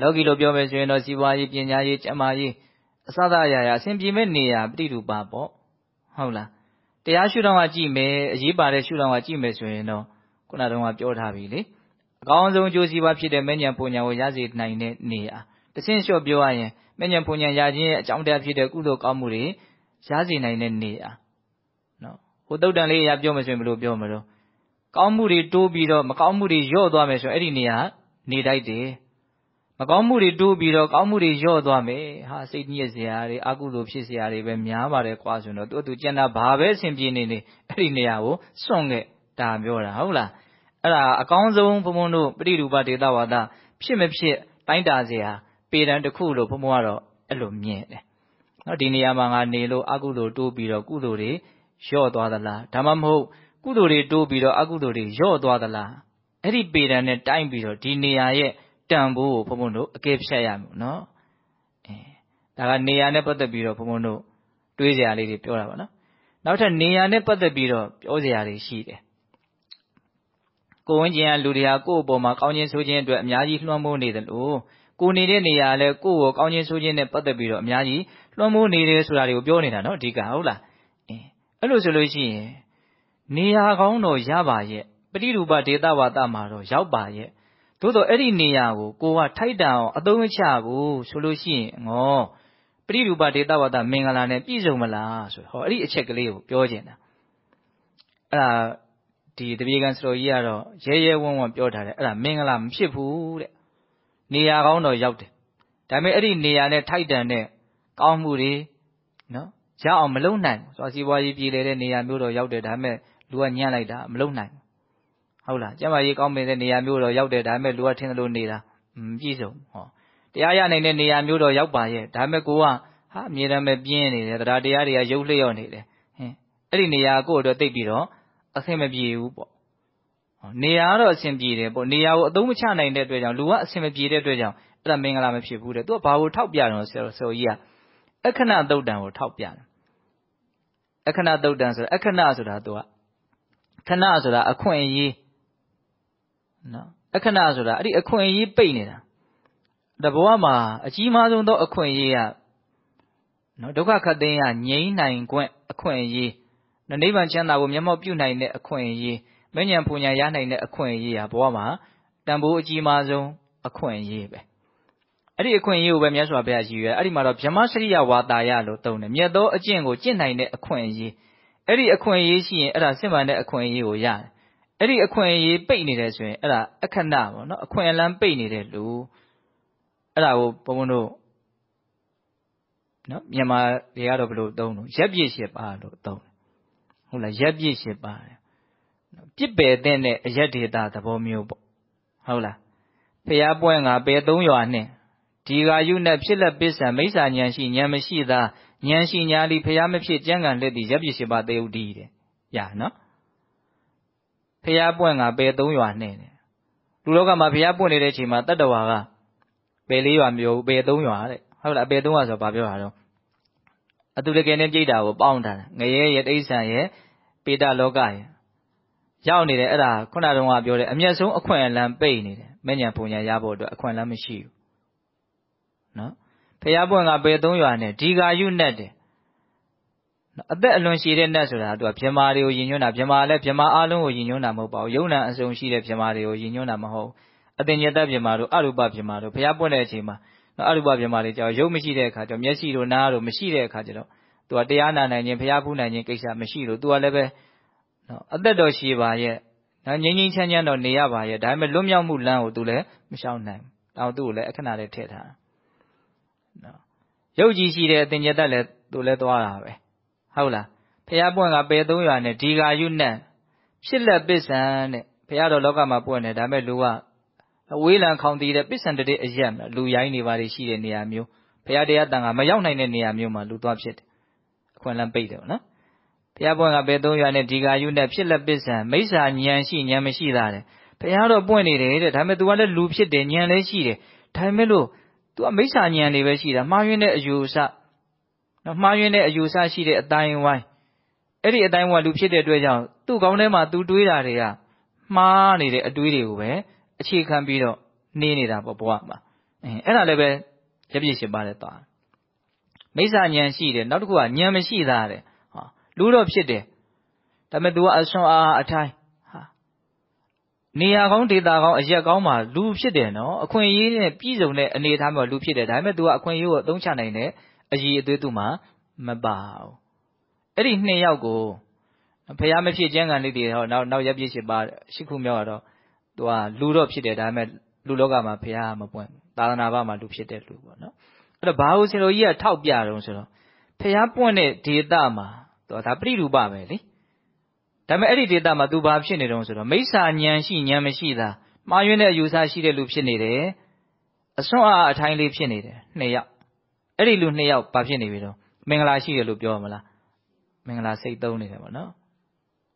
လောကီလိုပြောမယ်ဆိုရင်တော့စီးပွားရေးပညာရေးကျန်းမာရေးအစသအရာရာအစဉ်ပြေမဲ့နေရာပရိရူပပေါ့ဟုတ်လား တရားရှုထောင့်ကကြည့်မယ်အရေးပါတဲ့ရှုထောင့်ကကြည့်မယ်ဆိုရင်တော့ခုနတုန်းကပြောထားပြီလေအကောင်းဆုံးအကျိုးစီးပွားဖြစ်တဲ့မဉ္ဇဉ်ပူညာကိုရစေနိုင်တဲ့နေရာတဆင့်လျှော့ပြောရရင်မဉ္ဇဉ်ပူညာရခြင်းရဲ့အကြောင်းတရားဖြစ်တဲ့ကုသိုလ်ကောင်းမှုတွေရစေနိုင်တဲ့နေရာနော်ဟိုတုတ်တန်လေးအရာပြောမယ်ဆိုရင်ဘယ်လိုပြောမလို့ကောင်းမှုတွေတိုးပြီးတော့မကောင်းမှုတွေလျော့သွားမယ်ဆိုရင်အဲ့ဒီနေရာနေတတ်တယ် မကောင်းမှုတွေတိုးပြီးတော့ကောင်းမှုတွေလျော့သွားမယ်ဟာစိတ်ညစ်စရာတွေအကုသိုလ်ဖြစ်စရာတွေပဲများပါတယ်ကွာဆိုတော့သူ့သူကျန်တာဘာပဲအဆင်ပြေနေနေအဲ့ဒီနေရာကိုစွန့်ခဲ့ဒါပြောတာဟုတ်လားအဲ့ဒါအကောင်းဆုံးဘုံဘုံတို့ပရိရူပဒေတာဝါဒဖြစ်မဖြစ်တိုင်းတာစရာပေတံတစ်ခုလို့ဘုံဘုံကတော့အဲ့လိုမြင်တယ်နော်ဒီနေရာမှာငါနေလို့အကုသိုလ်တိုးပြီးတော့ကုသိုလ်တွေလျော့သွားသလားဒါမှမဟုတ်ကုသိုလ်တွေတိုးပြီးတော့အကုသိုလ်တွေလျော့သွားသလားအဲ့ဒီပေတံနဲ့တိုင်းပြီးတော့ဒီနေရာရဲ့ တန်ဖိုးကိုဘုံဘုံတို့အကဲဖြတ်ရမယ်နော်အဲဒါကနေရာနဲ့ပတ်သက်ပြီးတော့ဘုံဘုံတို့တွေးစရာလေးတွေပြောတာပါနော်နောက်ထပ်နေရာနဲ့ပတ်သက်ပြီးတော့ပြောစရာတွေရှိတယ်ကိုဝင်းကျင်ကလူတွေဟာကိုယ့်အပေါ်မှာကောင်းခြင်းဆိုးခြင်းအတွက်အများကြီးလွှမ်းမိုးနေတယ်လို့ကိုနေတဲ့နေရာလဲကိုယ့်ကိုကောင်းခြင်းဆိုးခြင်းနဲ့ပတ်သက်ပြီးတော့အများကြီးလွှမ်းမိုးနေတယ်ဆိုတာတွေကိုပြောနေတာနော်အဓိကဟုတ်လားအဲအဲ့လိုဆိုလို့ရှိရင်နေရာကောင်းတော့ရပါရဲ့ပရိရူပဒေတာဝါဒမှာတော့ရောက်ပါရဲ့ သို့တော့အဲ့ဒီနေရာကိုကိုကထိုက်တန်အောင်အသုံးချကိုဆိုလို့ရှိရင်ငေါပရိရူပဒေတာဝါဒမင်္ဂလာနဲ့ပြည့်စုံမလားဆိုဟောအဲ့ဒီအချက်ကလေးကိုပြောကျင်တာအဲ့ဒါဒီတပြေကန်စတော်ကြီးကတော့ရဲရဲဝံ့ဝံ့ပြောထားတယ်အဲ့ဒါမင်္ဂလာမဖြစ်ဘူးတဲ့နေရာကောင်းတော့ရောက်တယ်ဒါပေမဲ့အဲ့ဒီနေရာနဲ့ထိုက်တန်တဲ့ကောင်းမှုတွေနော်ရအောင်မလုံနိုင်ဘူးဆိုတော့စီးပွားရေးပြည်လေတဲ့နေရာမျိုးတော့ရောက်တယ်ဒါပေမဲ့လူကညံ့လိုက်တာမလုံနိုင် ဟုတ်လားကျမကြီးကောင်းပင်တဲ့နေရာမျိုးတော့ရောက်တယ်ဒါပေမဲ့လူကထင်တယ်လို့နေတာမပြည့်စုံဟောတရားရနိုင်တဲ့နေရာမျိုးတော့ရောက်ပါရဲ့ဒါပေမဲ့ကိုကဟာအမြဲတမ်းပဲပြင်းနေတယ်တရားတရားတွေကရုပ်လျော့နေတယ်ဟင်အဲ့ဒီနေရာကိုအတွက်သိပြီးတော့အဆင်မပြေဘူးပေါ့နေရာကတော့အဆင်ပြေတယ်ပေါ့နေရာကိုအသုံးမချနိုင်တဲ့အတွက်ကြောင့်လူကအဆင်မပြေတဲ့အတွက်ကြောင့်အဲ့ဒါမင်္ဂလာမဖြစ်ဘူးတဲ့သူကဘာကိုထောက်ပြတယ်ဆိုတော့ဆိုကြီးကအခဏသုတ်တံကိုထောက်ပြတယ်အခဏသုတ်တံဆိုအခဏဆိုတာသူကခဏဆိုတာအခွင့်အရေး နော်အခဏဆိုတာအဲ့ဒီအခွင့်အရေးပိတ်နေတာတဘဝမှာအကြီးမားဆုံးသော အခွင့်အရေးကနော်ဒုက္ခခတ်သိမ်းကငြိမ်းနိုင်ခွင့်အခွင့်အရေးနိဗ္ဗာန်ချမ်းသာကိုမျက်မှောက်ပြုနိုင်တဲ့အခွင့်အရေးမဉ္ဇဉ်ပူညာရနိုင်တဲ့အခွင့်အရေးဟာဘဝမှာတန်ဖိုးအကြီးမားဆုံးအခွင့်အရေးပဲအဲ့ဒီအခွင့်အရေးကိုပဲမြတ်စွာဘုရားရည်ရွယ်အဲ့ဒီမှာတော့ဗြဟ္မစရိယဝါတာယလို့သုံးတယ်မြတ်သောအကျင့်ကိုကျင့်နိုင်တဲ့အခွင့်အရေးအဲ့ဒီအခွင့်အရေးရှိရင်အဲ့ဒါစစ်မှန်တဲ့အခွင့်အရေးကိုရတယ် အဲ့ဒီအခွင့်အရေးပိတ်နေတယ်ဆိုရင်အဲ့ဒါအခဏပေါ့နော်အခွင့်အလမ်းပိတ်နေတဲ့လူအဲ့ဒါကိုဘုံဘုံတို့နော်မြန်မာတွေကတော့ဘယ်လိုသုံးလို့ရက်ပြည့်ရှစ်ပါလို့သုံးတယ်ဟုတ်လားရက်ပြည့်ရှစ်ပါတယ်ပြစ်ပယ်တဲ့အရက်ဒေတာသဘောမျိုးပေါ့ဟုတ်လားဖျားပွဲငါပယ်သုံးရွာနဲ့ဒီဃာယုနဲ့ဖြစ်လက်ပစ္စံမိစ္ဆာဉာဏ်ရှိဉာဏ်မရှိသာဉာဏ်ရှိညာလီဖျားမဖြစ်ကြံ့ကန်လက်သည်ရပ်ပြစ်ရှိပါသေးဥတီတဲ့ရနော် ဖျားပွင့်ကပယ်သုံးရွာနဲ့တဲ့လူလောကမှာဖျားပွင့်နေတဲ့အချိန်မှာတတ္တဝါကပယ်လေးရွာမျိုးပယ်သုံးရွာတဲ့ဟုတ်လားပယ်သုံးရွာဆိုဘာပြောတာတော့အတူတကယ်နဲ့ပြိတ္တာကိုပေါင်းထားတယ်ငရဲရဲ့တိဋ္ဌံရဲ့ပေတလောကရဲ့ရောက်နေတယ်အဲ့ဒါခုနတုန်းကပြောတယ်အမျက်ဆုံးအခွင့်အလမ်းပိတ်နေတယ်မဉ္ဇဉ်ပုံညာရဖို့အတွက်အခွင့်အလမ်းမရှိဘူးနော်ဖျားပွင့်ကပေသုံးရွာနဲ့ဒီဃာယုနဲ့တယ် အသက်အလွန်ရှည်တဲ့နတ်ဆိုတာသူကဗြဟ္မာတွေကိုယဉ်ညွှန်းတာဗြဟ္မာလည်းဗြဟ္မာအလုံးကိုယဉ်ညွှန်းတာမဟုတ်ပါဘူးယုံနာအစုံရှိတဲ့ဗြဟ္မာတွေကိုယဉ်ညွှန်းတာမဟုတ်အတင်ညတဗြဟ္မာတို့အရူပဗြဟ္မာတို့ဘုရားပွင့်တဲ့အချိန်မှာနော်အရူပဗြဟ္မာတွေကြောင့်ရုပ်မရှိတဲ့အခါကျတော့မျက်စိတို့နားတို့မရှိတဲ့အခါကျတော့သူကတရားနာနိုင်ခြင်းဘုရားဖူးနိုင်ခြင်းကိစ္စမရှိလို့သူကလည်းပဲနော်အသက်တော်ရှည်ပါရဲ့နော်ငြိမ်းငြိမ်းချမ်းချမ်းတော့နေရပါရဲ့ဒါပေမဲ့လွတ်မြောက်မှုလမ်းကိုသူလည်းမရှောင်နိုင်ဘူးတောင်သူ့ကိုလည်းအခဏလေးထည့်ထားနော်ရုပ်ကြီးရှိတဲ့အတင်ညတလည်းသူလည်းသွားတာပဲ ဟုတ်လားဖះပွင့်ကပယ်သုံးရွာနဲ့ဒီဃာယုနတ်ဖြစ်လက်ပစ္စံတဲ့ဖះတော့လောကမှာပွင့်တယ်ဒါမဲ့လူကအဝေးလံခေါင်တည်တဲ့ပစ္စံတည်းအရက်လူရိုင်းနေပါလေရှိတဲ့နေရာမျိုးဖះတရားတန်ကမရောက်နိုင်တဲ့နေရာမျိုးမှာလူသွားဖြစ်တယ်အခွင့်အလမ်းပိတ်တယ်နော်ဘုရားပွင့်ကပဲသုံးရွာနဲ့ဒီဃာယုနဲ့ဖြစ်လက်ပစ္စံမိစ္ဆာဉာဏ်ရှိဉာဏ်မရှိတာတဲ့ဘုရားတော့ပွင့်နေတယ်တဲ့ဒါပေမဲ့ तू ကလည်းလူဖြစ်တယ်ဉာဏ်လည်းရှိတယ်ဒါပေမဲ့လို့ तू ကမိစ္ဆာဉာဏ်တွေပဲရှိတာမှားယွင်းတဲ့အယူအဆ နော်မှားယွင်းတဲ့အယူအဆရှိတဲ့အတိုင်းဝိုင်းအဲ့ဒီအတိုင်းဘဝလူဖြစ်တဲ့အတွက်ကြောင့်သူ့ကောင်းထဲမှာသူတွေးတာတွေကမှားနေတဲ့အတွေးတွေကိုပဲအခြေခံပြီးတော့နေနေတာပေါ့ဘဝမှာအဲအဲ့ဒါလည်းပဲရပြည့်ရှိပါတယ်သွားမိစ္ဆာဉာဏ်ရှိတယ်နောက်တစ်ခုကဉာဏ်မရှိတာတဲ့ဟာလူတော့ဖြစ်တယ်ဒါပေမဲ့ तू ကအဆွမ်းအားအထိုင်းဟာနေရာကောင်းဒေတာကောင်းအရက်ကောင်းမှာလူဖြစ်တယ်နော်အခွင့်အရေးနဲ့ပြည်စုံတဲ့အနေအထားမှာလူဖြစ်တယ်ဒါပေမဲ့ तू ကအခွင့်အရေးကိုအသုံးချနိုင်တဲ့ အရေးအသွေးသူ့မှာမပါဘူးအဲ့ဒီနှစ်ယောက်ကိုဖះမဖြစ်ကျန်းကန်လေးတွေဟောနောက်နောက်ရက်ပြည့်ရှိပါရှိခုမြောက်တော့သူကလူတော့ဖြစ်တယ်ဒါပေမဲ့လူလောကမှာဖះမပွင့်သာသနာ့ဘာမှာလူဖြစ်တဲ့လူပေါ့နော်အဲ့တော့ဘာလို့ဆင်တော်ကြီးကထောက်ပြတော့ဆိုတော့ဖះပွင့်တဲ့ဒေတာမှာသူကဒါပရိရူပပဲလေဒါပေမဲ့အဲ့ဒီဒေတာမှာသူဘာဖြစ်နေတုံးဆိုတော့မိစ္ဆာဉာဏ်ရှိဉာဏ်မရှိတာမှားယွင်းတဲ့အယူဆရှိတဲ့လူဖြစ်နေတယ်အစွမ်းအားအထိုင်းလေးဖြစ်နေတယ်နှစ်ယောက် အဲ့ဒီလူနှစ်ယောက်ဘာဖြစ်နေပြီတော့မင်္ဂလာရှိတယ်လို့ပြောမလားမင်္ဂလာစိတ်သုံးနေတယ်ပေါ့နော်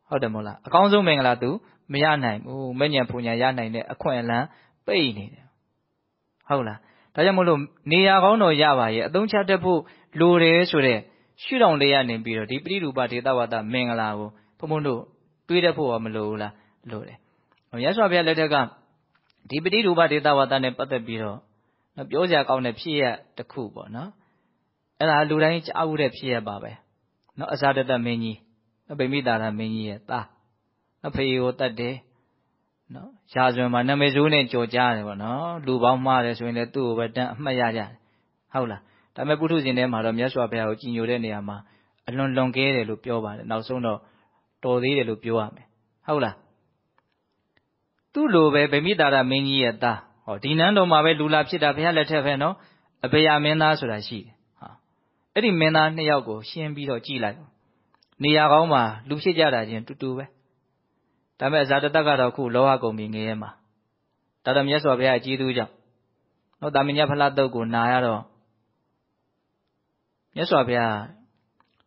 ဟုတ်တယ်မို့လားအကောင်းဆုံးမင်္ဂလာသူမရနိုင်ဘူးမဉ္ဇဉ်ပူညာရနိုင်တဲ့အခွင့်အလမ်းပိတ်နေတယ်ဟုတ်လားဒါကြောင့်မို့လို့နေရာကောင်းတော်ရပါရဲ့အသုံးချတတ်ဖို့လိုတယ်ဆိုတဲ့ရှုထောင့်လေးရနေပြီးတော့ဒီပရိရူပဒေသဝတ္တမင်္ဂလာကိုဘုံဘုံတို့တွေးတတ်ဖို့မလိုဘူးလားလိုတယ်။ရသော်ဘုရားလက်ထက်ကဒီပရိရူပဒေသဝတ္တနဲ့ပတ်သက်ပြီးတော့ ပြောစရာကောင်းတဲ့ဖြစ်ရတစ်ခုပေါ့နော်။အဲ့ဒါလူတိုင်းကြားဘူးတဲ့ဖြစ်ရပါပဲ။နော်အဇာတတမင်းကြီးဗိမိတာရမင်းကြီးရဲ့သားအဖေကိုတတ်တယ်နော်ရာဇဝင်မှာနာမည်ဆိုးနဲ့ကြော်ကြားတယ်ပေါ့နော်လူပေါင်းမှားတယ်ဆိုရင်လည်းသူ့ကိုပဲတန်းအမှတ်ရကြတယ်ဟုတ်လားဒါပေမဲ့ပုထုဇဉ်ထဲမှာတော့မြတ်စွာဘုရားကိုကြည်ညိုတဲ့နေရာမှာအလွန်လွန်ကဲတယ်လို့ပြောပါတယ်နောက်ဆုံးတော့တော်သေးတယ်လို့ပြောရမယ်ဟုတ်လားသူ့လိုပဲဗိမိတာရမင်းကြီးရဲ့သား ဟောဒီနန်းတော်မှာပဲလူလာဖြစ်တာဘုရားလက်ထက်ပဲနော်အဘေယမင်းသားဆိုတာရှိတယ်ဟာအဲ့ဒီမင်းသားနှစ်ယောက်ကိုရှင်းပြီးတော့ကြည်လိုက်နေရာကောင်းမှာလူဖြစ်ကြတာချင်းတူတူပဲဒါပေမဲ့ဇာတတကတော့ခုလောဟကုန်ပြီငရဲမှာဒါတော့မြတ်စွာဘုရားအကြီးသူကြောင့်နော်တာမညဖလားတုတ်ကိုနာရတော့မြတ်စွာဘုရား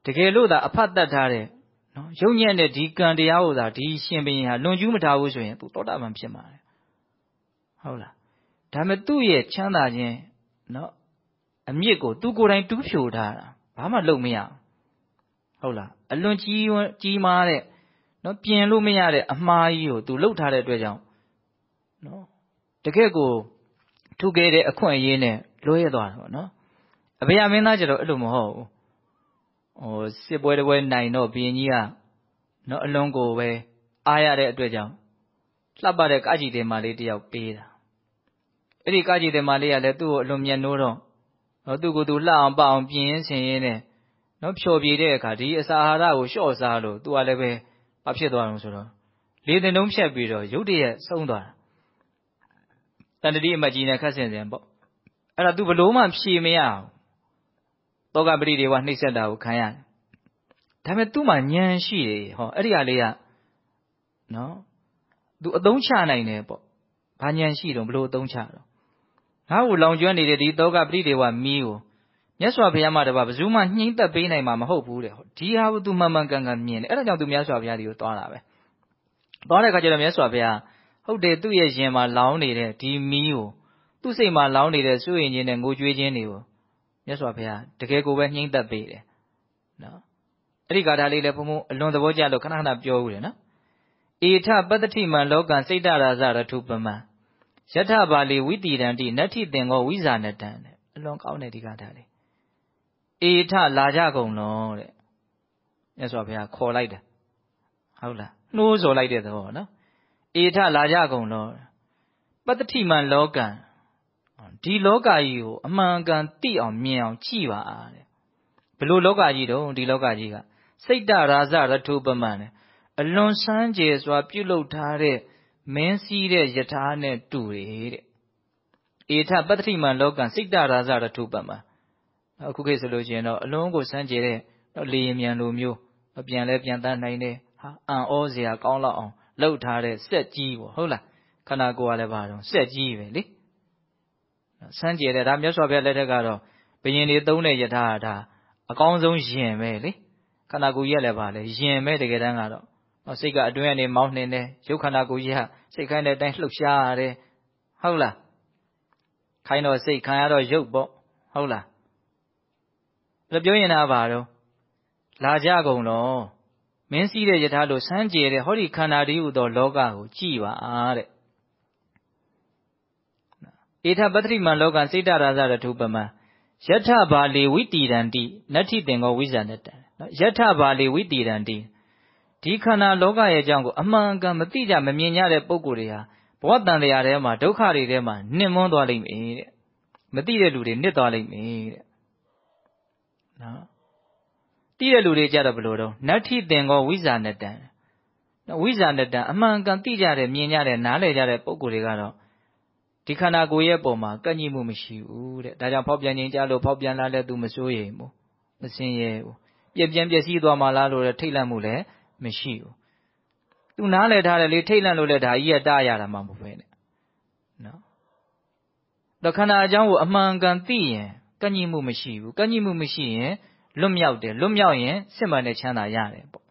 တကယ်လို့သာအဖတ်တတ်ထားတဲ့နော်ယုံညံ့တဲ့ဒီကံတရားကိုသာဒီရှင်ဘုရင်ဟာလွန်ကျူးမထားဘူးဆိုရင်သူတောတာပန်ဖြစ်မှာလေဟုတ်လား ဒါပေမဲ့သူ့ရဲ့ချမ်းသာခြင်းနော်အမြင့်ကိုသူကိုယ်တိုင်တူးဖြိုထားတာဘာမှလုပ်မရဟုတ်လားအလွန်ကြီးကြီးမားတဲ့နော်ပြင်လို့မရတဲ့အမှားကြီးကိုသူလှုပ်ထားတဲ့အတွက်ကြောင့်နော်တကယ့်ကိုထုခဲ့တဲ့အခွင့်အရေးနဲ့လွဲသွားတာပေါ့နော်အဖေမင်းသားကျတော့အဲ့လိုမဟုတ်ဘူးဟိုစစ်ပွဲတပွဲနိုင်တော့ဘီရင်ကြီးကနော်အလွန်ကိုပဲအားရတဲ့အတွက်ကြောင့်လှပတဲ့ကာကြီးတင်မလေးတယောက်ပေးတာ အဲ့ဒီကာကြီးတင်မလေးကလည်းသူ့ကိုအလွန်မြတ်နိုးတော့နော်သူ့ကိုယ်သူလှအောင်ပအောင်ပြင်းဆင်ရင်းနဲ့နော်ဖြော်ပြတဲ့အခါဒီအစာအာဟာရကိုလျှော့စားလို့သူကလည်းပဲဘာဖြစ်သွားအောင်ဆိုတော့လေတင်တုံးဖြတ်ပြီးတော့ရုတ်တရက်ဆုံးသွားတာတန်တတိအမကြီးနဲ့ခတ်ဆင်ဆင်ပေါ့အဲ့ဒါ तू ဘလို့မှဖြေမရအောင်တောကပရိဒေဝနှိမ့်ဆက်တာကိုခံရတယ်ဒါပေမဲ့သူ့မှာဉာဏ်ရှိတယ်ဟောအဲ့ဒီဟာလေးကနော် तू အသုံးချနိုင်တယ်ပေါ့ဘာဉာဏ်ရှိတော့ဘလို့အသုံးချတော့ ငါ့ကိုလောင်ကျွမ်းနေတဲ့ဒီတောကပရိဒေဝမီးကိုမြတ်စွာဘုရားမှတပါဘယ်သူမှနှိမ့်သက်ပေးနိုင်မှာမဟုတ်ဘူးတဲ့ဒီဟာကို तू မှန်မှန်ကန်ကန်မြင်တယ်အဲ့ဒါကြောင့် तू မြတ်စွာဘုရားဒီကိုသွားတာပဲသွားတဲ့အခါကျတော့မြတ်စွာဘုရားဟုတ်တယ်သူ့ရဲ့ရင်မှာလောင်းနေတဲ့ဒီမီးကိုသူ့စိတ်မှာလောင်းနေတဲ့စွရင်ချင်းနဲ့ငိုကြွေးခြင်းတွေကိုမြတ်စွာဘုရားတကယ်ကိုပဲနှိမ့်သက်ပေးတယ်နော်အဲ့ဒီဂါထာလေးလည်းဘုံဘုံအလွန်သဘောကျလို့ခဏခဏပြောဦးတယ်နော်ဧထပတ္တိမံလောကံစိတ်တရာဇရထုပမံ ယထဘာလီဝိတိရန္တိနတ္ထိသင်္ကောဝိဇာနတံတဲ့အလွန်ကောင်းတဲ့ဒီဂါထာလေးအေထလာကြကုန်လို့တဲ့မြတ်စွာဘုရားခေါ်လိုက်တယ်ဟုတ်လားနှိုးဆော်လိုက်တဲ့သဘောနော်အေထလာကြကုန်လို့ပတ္တိမံလောကံဒီလောကကြီးကိုအမှန်ကန်သိအောင်မြင်အောင်ကြည့်ပါတဲ့ဘလို့လောကကြီးတုံးဒီလောကကြီးကစိတ်တရာဇရထုပမံတယ်အလွန်ဆန်းကျယ်စွာပြုလုပ်ထားတဲ့ မင်းစည်းတဲ့ယထာနဲ့တူတယ်တဲ့ဧထပတ္တိမံလောကံစိတ်တရာဇရထုပမံအခုခေတ်ဆိုလို့ရှိရင်တော့အလုံးကိုစမ်းကြဲတဲ့လေရင်မြန်လိုမျိုးပြန်လဲပြန်တတ်နိုင်တယ်ဟာအံ့ဩစရာကောင်းလောက်အောင်လှုပ်ထားတဲ့စက်ကြီးပေါ့ဟုတ်လားခန္ဓာကိုယ်ကလည်းပါတော့စက်ကြီးပဲလေစမ်းကြဲတဲ့ဒါမြတ်စွာဘုရားလက်ထက်ကတော့ဘယင်တွေသုံးတဲ့ယထာဒါအကောင်းဆုံးယင်ပဲလေခန္ဓာကိုယ်ကြီးကလည်းပါလေယင်ပဲတကယ်တမ်းကတော့ စိတ်ကအတွင်းကနေမောင်းနှင်တယ်ရုပ်ခန္ဓာကိုယ်ကြီးဟာစိတ်ခိုင်းတဲ့အတိုင်းလှုပ်ရှားရတယ်ဟုတ်လားခိုင်းတော့စိတ်ခံရတော့ရုပ်ပေါ့ဟုတ်လားဒါပြောရင်တော့ဘာတော့လာကြကုန်တော့မင်းစည်းတဲ့ယထာလို့စမ်းကြယ်တဲ့ဟောဒီခန္ဓာတည်းဟူသောလောကကိုကြည်ပါတဲ့ဧထပတ္တိမလောကစိတ်တရာဇရထုပမံယထဘာလေဝိတီရန္တိနတ္ထိတင်္ဂောဝိဇာနတံနော်ယထဘာလေဝိတီရန္တိ ဒီခန္ဓာလောကရဲ့အကြောင်းကိုအမှန်ကန်မသိကြမမြင်ကြတဲ့ပုံကိုယ်တွေဟာဘဝတန်တရားထဲမှာဒုက္ခတွေထဲမှာနှင်မွန်းသွားလိမ့်မယ်တဲ့မသိတဲ့လူတွေနစ်သွားလိမ့်မယ်တဲ့နော်သိတဲ့လူတွေကြတော့ဘယ်လိုတော့နတ္ထိတင်္ဂောဝိဇာနတံဝိဇာနတံအမှန်ကန်သိကြတဲ့မြင်ကြတဲ့နားလည်ကြတဲ့ပုံကိုယ်တွေကတော့ဒီခန္ဓာကိုယ်ရဲ့ပုံမှာကန့်ညှိမှုမရှိဘူးတဲ့ဒါကြောင့်ဖောက်ပြန်ခြင်းကြလို့ဖောက်ပြန်လာလဲသူမစိုးရိမ်ဘူးမစင်ရဲဘူးပြက်ပြန်ပျက်စီးသွားမှလားလို့ထိတ်လန့်မှုလည်း မရှိဘူး သူနားလည်ထားတယ်လေထိတ်လန့်လို့လည်းဒါကြီးကတားရတာမှမဟုတ်ပဲနဲ့နော်တော့ခန္ဓာအကြောင်းကိုအမှန်ကန်သိရင်ကန့်ညှိမှုမရှိဘူးကန့်ညှိမှုမရှိရင်လွတ်မြောက်တယ်လွတ်မြောက်ရင်စစ်မှန်တဲ့ချမ်းသာရတယ်ပေါ့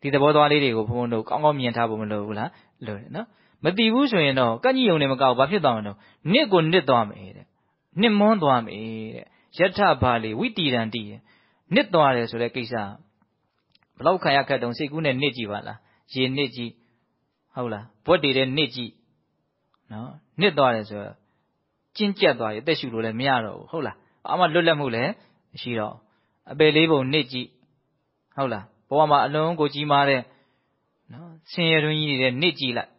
ဒီသဘောသွားလေးတွေကိုဘုန်းဘုန်းတို့ကောင်းကောင်းမြင်ထားဖို့မလိုဘူးလားလိုတယ်နော်မတည်ဘူးဆိုရင်တော့ကန့်ကြီးုံနဲ့မကောက်ဘာဖြစ်သွားမလို့နစ်ကိုနစ်သွားမယ်တဲ့နစ်မွန်းသွားမယ်တဲ့ယထဘာလေဝိတီရန်တီနစ်သွားတယ်ဆိုတဲ့ကိစ္စ ဘလောက်ခံရခက်တုံစိတ်ကူးနဲ့နစ်ကြည့်ပါလားရေနစ်ကြည့်ဟုတ်လားဘွက်တွေတဲ့နစ်ကြည့်နော်နစ်သွားတယ်ဆိုတော့ကျဉ်ကျက်သွားရအသက်ရှူလို့လည်းမရတော့ဘူးဟုတ်လားအာမလွတ်လပ်မှုလည်းမရှိတော့အပယ်လေးပုံနစ်ကြည့်ဟုတ်လားဘဝမှာအလုံးကိုကြီးမားတဲ့နော်ဆင်းရဲတွင်းကြီးတွေနစ်ကြည့်လိုက်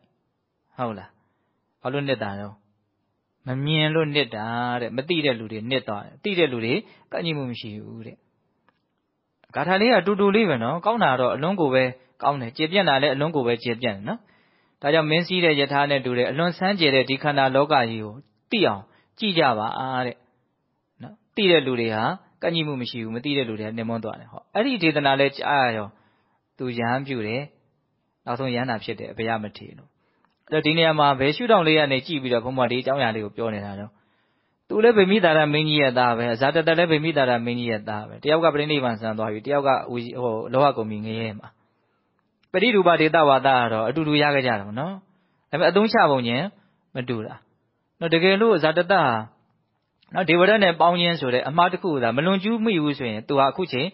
ဟုတ်လားဘာလို့နှစ်တာတော့မမြင်လို့နှစ်တာတဲ့မသိတဲ့လူတွေနှစ်သွားတယ်သိတဲ့လူတွေကန့်ညီမှုမရှိဘူးတဲ့ ဂါထာလေးကတူတူလေးပဲနော်ကောင်းတာတော့အလွန်ကိုပဲကောင်းတယ်ကျေပြန့်တာလည်းအလွန်ကိုပဲကျေပြန့်တယ်နော်ဒါကြောင့်မင်းစည်းတဲ့ယထာနဲ့တူတဲ့အလွန်ဆန်းကျယ်တဲ့ဒီခန္ဓာလောကကြီးကိုသိအောင်ကြည့်ကြပါအားတဲ့နော်သိတဲ့လူတွေဟာကန့်ညီမှုမရှိဘူးမသိတဲ့လူတွေကနှိမ့်မွန်းသွားတယ်ဟောအဲ့ဒီဒေသနာလဲကြားရရောသူရဟန်းပြုတယ်နောက်ဆုံးရဟန္တာဖြစ်တယ်အဘယမထေလို့အဲ့ဒီနေရာမှာဘယ်ရှုထောင့်လေးကနေကြည့်ပြီးတော့ဘုံဘဒီအကြောင်းအရာလေးကိုပြောနေတာတော့ သူလည်းဗိမိတာရမင်းကြီးရဲ့သားပဲဇာတတလည်းဗိမိတာရမင်းကြီးရဲ့သားပဲတယောက်ကပြိဋိဘံဆံသွားပြီတယောက်ကဟိုလောဟကုံမီငရဲမှာပရိရူပဒေတဝါဒကတော့အတူတူရခဲ့ကြတယ်နော်ဒါပေမဲ့အသုံးချပုံချင်းမတူတာနော်တကယ်လို့ဇာတတဟာနော်ဒေဝရတ်နဲ့ပေါင်းခြင်းဆိုတဲ့အမှားတစ်ခုသာမလွန်ကျူးမိဘူးဆိုရင်သူဟာအခုချိန်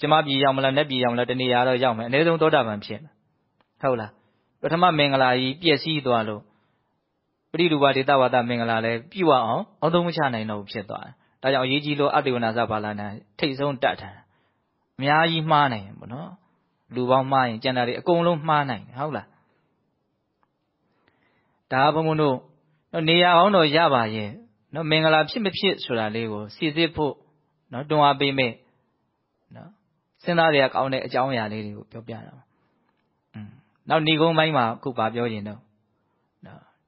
ကျမပြည်ရောက်မလားနတ်ပြည်ရောက်မလားတနေရာတော့ရောက်မယ်အနည်းဆုံးသောတာပန်ဖြစ်မယ်ဟုတ်လားပထမမင်္ဂလာကြီးပြည့်စည်သွားလို့ ပရိလူပဒေတဝါဒမင်္ဂလာလည်းပြည့်ဝအောင်အောသုံးမချနိုင်တော့ဘူးဖြစ်သွားတယ်။ဒါကြောင့်အရေးကြီးလို့အတေဝနာစဘာလာနာထိတ်ဆုံးတတ်တယ်။အများကြီးမှားနိုင်တယ်ပေါ့နော်။လူပေါင်းမှားရင်ကျန်တာတွေအကုန်လုံးမှားနိုင်တယ်ဟုတ်လား။ဒါဘုံဘုံတို့နေရာအောင်တော့ရပါရဲ့။နော်မင်္ဂလာဖြစ်မဖြစ်ဆိုတာလေးကိုစီစစ်ဖို့နော်တွန်းအားပေးမယ်။နော်စဉ်းစားရကောင်းတဲ့အကြောင်းအရာလေးတွေကိုပြောပြတာပါနောက်ဏိကုံးပိုင်းမှာအခုဗာပြောရင်တော့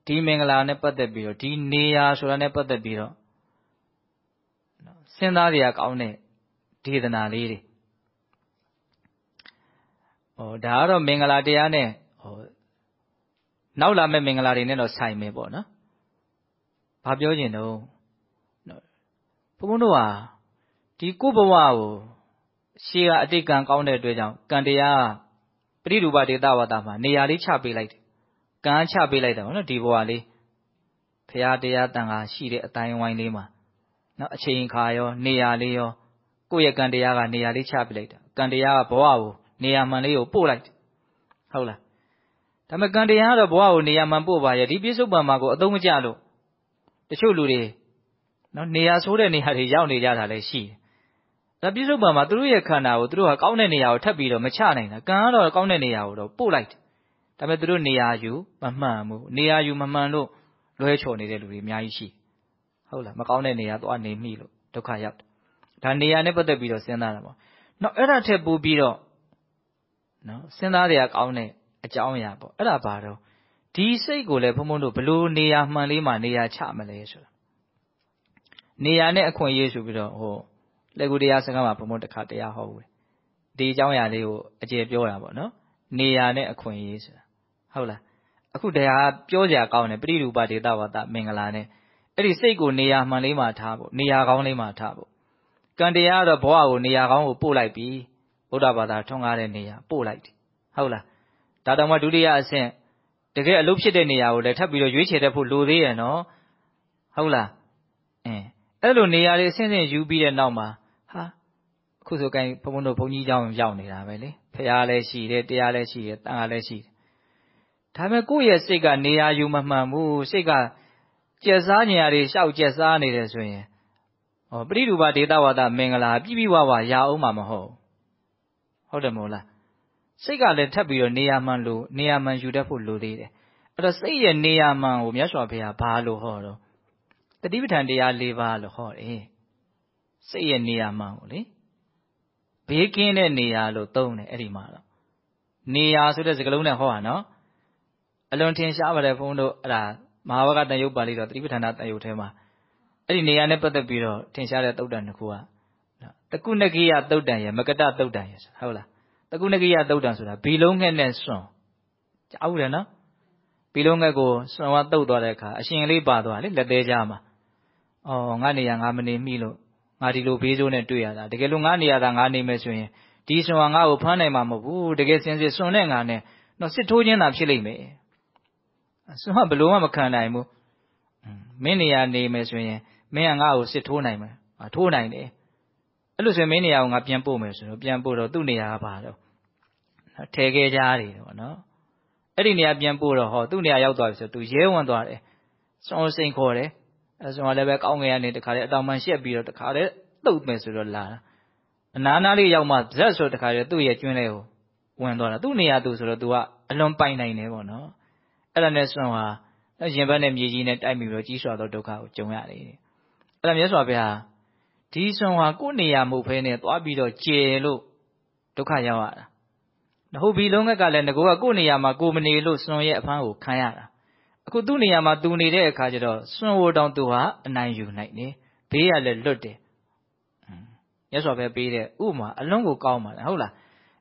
ဒီမင်္ဂလာနဲ့ပတ်သက်ပြီးတော့ဒီနေရာဆိုတာနဲ့ပတ်သက်ပြီးတော့စဉ်းစားရကောင်းတဲ့ဒေသနာလေးတွေဟောဒါကတော့မင်္ဂလာတရားနဲ့ဟောနောက်လာမယ့်မင်္ဂလာတွေနဲ့တော့ဆိုင်မယ်ပေါ့နော်ဘာပြောကျင်တော့ဘုန်းဘုန်းတို့ဟာဒီကိုဘဝကိုရှေးကအတိတ်ကံကောင်းတဲ့အတွက်ကြောင့်ကံတရားပရိရူပဒေတာဝတာမှာနေရာလေးချပေးလိုက်တယ် ကံချပေးလိုက်တာပေါ့နော်ဒီဘဝလေးဖရာတရားတန်ခါရှိတဲ့အတိုင်းဝိုင်းလေးမှာနော်အချိန်ခါရော နေရာလေးရောကိုယ့်ရဲ့ကံတရားကနေရာလေးချပေးလိုက်တာကံတရားကဘဝကိုနေရာမှန်လေးကိုပို့လိုက်ဟုတ်လားဒါပေမဲ့ကံတရားကတော့ဘဝကိုနေရာမှန်ပို့ပါရဲ့ဒီပြစ္ဆုတ်ပံမှာကိုအသုံးမကျလို့တချို့လူတွေနော်နေရာဆိုးတဲ့နေရာတွေရောက်နေကြတာလည်းရှိတယ်ဒါပြစ္ဆုတ်ပံမှာသူတို့ရဲ့ခန္ဓာကိုသူတို့ကကောင်းတဲ့နေရာကိုထပ်ပြီးတော့မချနိုင်တာကံကတော့ကောင်းတဲ့နေရာကိုတော့ပို့လိုက်တယ် ဒါပေမဲ့သူတို့နေရာယူမမှန်ဘူးနေရာယူမမှန်လို့လွဲချော်နေတဲ့လူတွေအများကြီးရှိဟုတ်လားမကောင်းတဲ့နေရာသွားနေမိလို့ဒုက္ခရောက်တယ်ဒါနေရာနဲ့ပတ်သက်ပြီးတော့စဉ်းစားတာပေါ့နောက်အဲ့ဒါထက်ပိုပြီးတော့နော်စဉ်းစားရကောင်းတဲ့အကြောင်းအရာပေါ့အဲ့ဒါဘာတော့ဒီစိတ်ကိုလည်းဘုံဘုံတို့ဘလို့နေရာမှန်လေးမှာနေရာချမလဲဆိုတာနေရာနဲ့အခွင့်အရေးဆိုပြီးတော့ဟိုလက်ကူတရားစကားမှာဘုံဘုံတစ်ခါတရားဟောဘူးဒီအကြောင်းအရာလေးကိုအကျေပြောတာပေါ့နော်နေရာနဲ့အခွင့်အရေးဆိုတာ ဟုတ်လားအခုတရားပြောကြကောင်းတယ်ပရိရူပဒေတာဝတမင်္ဂလာနဲ့အဲ့ဒီစိတ်ကိုနေရာမှန်လေးမှာထားဖို့နေရာကောင်းလေးမှာထားဖို့ကံတရားကတော့ဘဝကိုနေရာကောင်းကိုပို့လိုက်ပြီဗုဒ္ဓဘာသာထွန်းကားတဲ့နေရာပို့လိုက်တယ်ဟုတ်လားဒါတောင်မှဒုတိယအဆင့်တကယ်အလုပ်ဖြစ်တဲ့နေရာကိုလည်းထပ်ပြီးတော့ရွေးချယ်တတ်ဖို့လိုသေးရဲ့နော်ဟုတ်လားအင်းအဲ့လိုနေရာလေးအဆင့်ဆင့်ယူပြီးတဲ့နောက်မှာဟာ အခုဆိုကိုင်းဘုံဘုံတို့ဘုန်းကြီးเจ้าရောက်နေတာပဲလေဖះလည်းရှိတယ်တရားလည်းရှိတယ်တန်ခါလည်းရှိတယ် ဒါပေမဲ့ကိုယ့်ရဲ့စိတ်ကနေရာယူမမှန်ဘူးစိတ်ကကျက်စားနေရာတွေရှောက်ကျက်စားနေတယ်ဆိုရင်ဟောပရိဒုဘဒေတာဝါဒမင်္ဂလာပြည့်ပြည့်ဝဝရအောင်မှာမဟုတ်ဟုတ်တယ်မို့လားစိတ်ကလည်းထပ်ပြီးတော့နေရာမှန်လို့နေရာမှန်ယူတတ်ဖို့လိုသေးတယ်အဲ့တော့စိတ်ရဲ့နေရာမှန်ကိုမြတ်စွာဘုရားဘာလို့ဟောတော့တတိပဋ္ဌာန်တရား၄ပါးလို့ဟောတယ်စိတ်ရဲ့နေရာမှန်ကိုလေဘေးကင်းတဲ့နေရာလို့သုံးတယ်အဲ့ဒီမှာတော့နေရာဆိုတဲ့စကားလုံးနဲ့ဟောတာနော် အလွန်ထင်ရှားပါတယ်ဘုန်းတို့အဲ့ဒါမဟာဝကတန်ယုတ်ပါဠိတော်တတိပဋ္ဌာန်တန်ယုတ်ထဲမှာအဲ့ဒီနေရာနဲ့ပတ်သက်ပြီးတော့ထင်ရှားတဲ့သုတ်တန်တစ်ခုကတကုဏကိယသုတ်တန်ရယ်မကတသုတ်တန်ရယ်ဟုတ်လားတကုဏကိယသုတ်တန်ဆိုတာဘီလုံးငှက်နဲ့စွန်ကြားဘူးတယ်နော်ဘီလုံးငှက်ကိုစွန်ကတုတ်သွားတဲ့အခါအရှင်လေးပါသွားလေလက်သေးကြားမှာအော်ငါနေရငါမနေမိလို့ငါဒီလိုဘေးဆိုးနဲ့တွေ့ရတာတကယ်လို့ငါနေရတာငါနေမယ်ဆိုရင်ဒီစွန်ကငါ့ကိုဖမ်းနိုင်မှာမဟုတ်ဘူးတကယ်စင်စစ်စွန်နဲ့ငါနဲ့တော့စစ်ထိုးခြင်းသာဖြစ်လိမ့်မယ် စွန်ကဘလို့မှမခံနိုင်ဘူးမင်းနေရနေမယ်ဆိုရင်မင်းကငါ့ကိုစစ်ထိုးနိုင်မယ်ထိုးနိုင်တယ်အဲ့လိုဆိုရင်မင်းနေရာကိုငါပြန်ပို့မယ်ဆိုတော့ပြန်ပို့တော့သူ့နေရာကပါတော့ထဲခဲ့ကြတယ်ပေါ့နော်အဲ့ဒီနေရာပြန်ပို့တော့ဟောသူ့နေရာရောက်သွားပြီဆိုသူရဲဝင်သွားတယ်စွန်စိန်ခေါ်တယ်အဲဆိုတော့လည်းပဲကောင်းငယ်ကနေတခါလေအတောင်ပန်ရှက်ပြီးတော့တခါလေတုတ်မယ်ဆိုတော့လာတာအနာနာလေးရောက်မှဇက်ဆိုတခါလေသူ့ရဲ့ကျွန်းလေးကိုဝင်သွားတာသူ့နေရာသူဆိုတော့သူကအလွန်ပိုင်နိုင်တယ်ပေါ့နော် အဲ့ဒါနဲ့စွန်ဟာရင်ဘတ်နဲ့မြေကြီးနဲ့တိုက်ပြီးတော့ကြီးစွာသောဒုက္ခကိုကြုံရတယ်အဲ့ဒါမြတ်စွာဘုရားဒီစွန်ဟာကိုယ်နေရာမဟုတ်ဘဲနဲ့သွားပြီးတော့ကျေလို့ဒုက္ခရောက်ရတာဟုတ်ပြီလုံးကကလည်းငကိုကကိုယ်နေရာမှာကိုမနေလို့စွန်ရဲ့အဖမ်းကိုခံရတာအခုသူ့နေရာမှာသူနေတဲ့အခါကျတော့စွန်ဝတောင်သူဟာအနိုင်ယူနိုင်တယ်ဘေးကလည်းလွတ်တယ်မြတ်စွာဘုရားပေးတဲ့ဥမာအလုံးကိုကောင်းပါလားဟုတ်လား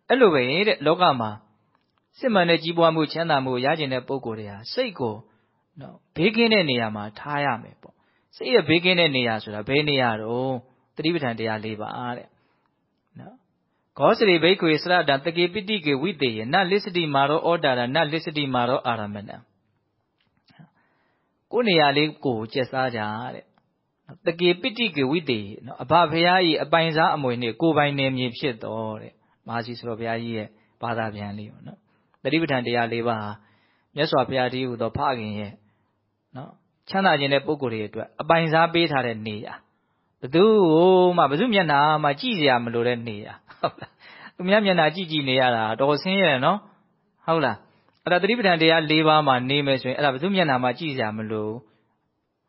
အဲ့လိုပဲတဲ့လောကမှာ စစ်မှန်တဲ့ကြီးပွားမှုချမ်းသာမှုရကျင်တဲ့ပုဂ္ဂိုလ်တွေဟာစိတ်ကိုနော်ဘေးကင်းတဲ့နေရာမှာထားရမယ်ပေါ့စိတ်ရဲ့ဘေးကင်းတဲ့နေရာဆိုတာဘယ်နေရာတော့တတိပဋ္ဌာန်တရား၄ပါးတဲ့နော်ကောစရိဘိက္ခွေစရတံတကေပိတိကေဝိတေယနလစ္စတိမာရောဩတာရနလစ္စတိမာရောအာရမဏံကိုနေရာလေးကိုကျက်စားကြတဲ့တကေပိတိကေဝိတေနော်အဘဘုရားကြီးအပိုင်စားအမွေနဲ့ကိုပိုင်နေမြေဖြစ်တော်တဲ့မဟာစီဆိုတော်ဘုရားကြီးရဲ့ဘာသာပြန်လေးပေါ့နော် တတိပဋ္ဌာန်တရား၄ပါးဟာမြတ်စွာဘုရားတည်းဟူသောဖခင်ရဲ့နော်ချမ်းသာခြင်းတဲ့ပုဂ္ဂိုလ်တွေအတွက်အပိုင်စားပေးထားတဲ့နေရာဘသူမှဘသူမျက်နှာမှကြည့်စရာမလိုတဲ့နေရာဟုတ်လားသူများမျက်နှာကြည့်ကြည့်နေရတာတော်ဆင်းရဲနော်ဟုတ်လားအဲ့ဒါသတိပဋ္ဌာန်တရား၄ပါးမှာနေမယ်ဆိုရင်အဲ့ဒါဘသူမျက်နှာမှကြည့်စရာမလို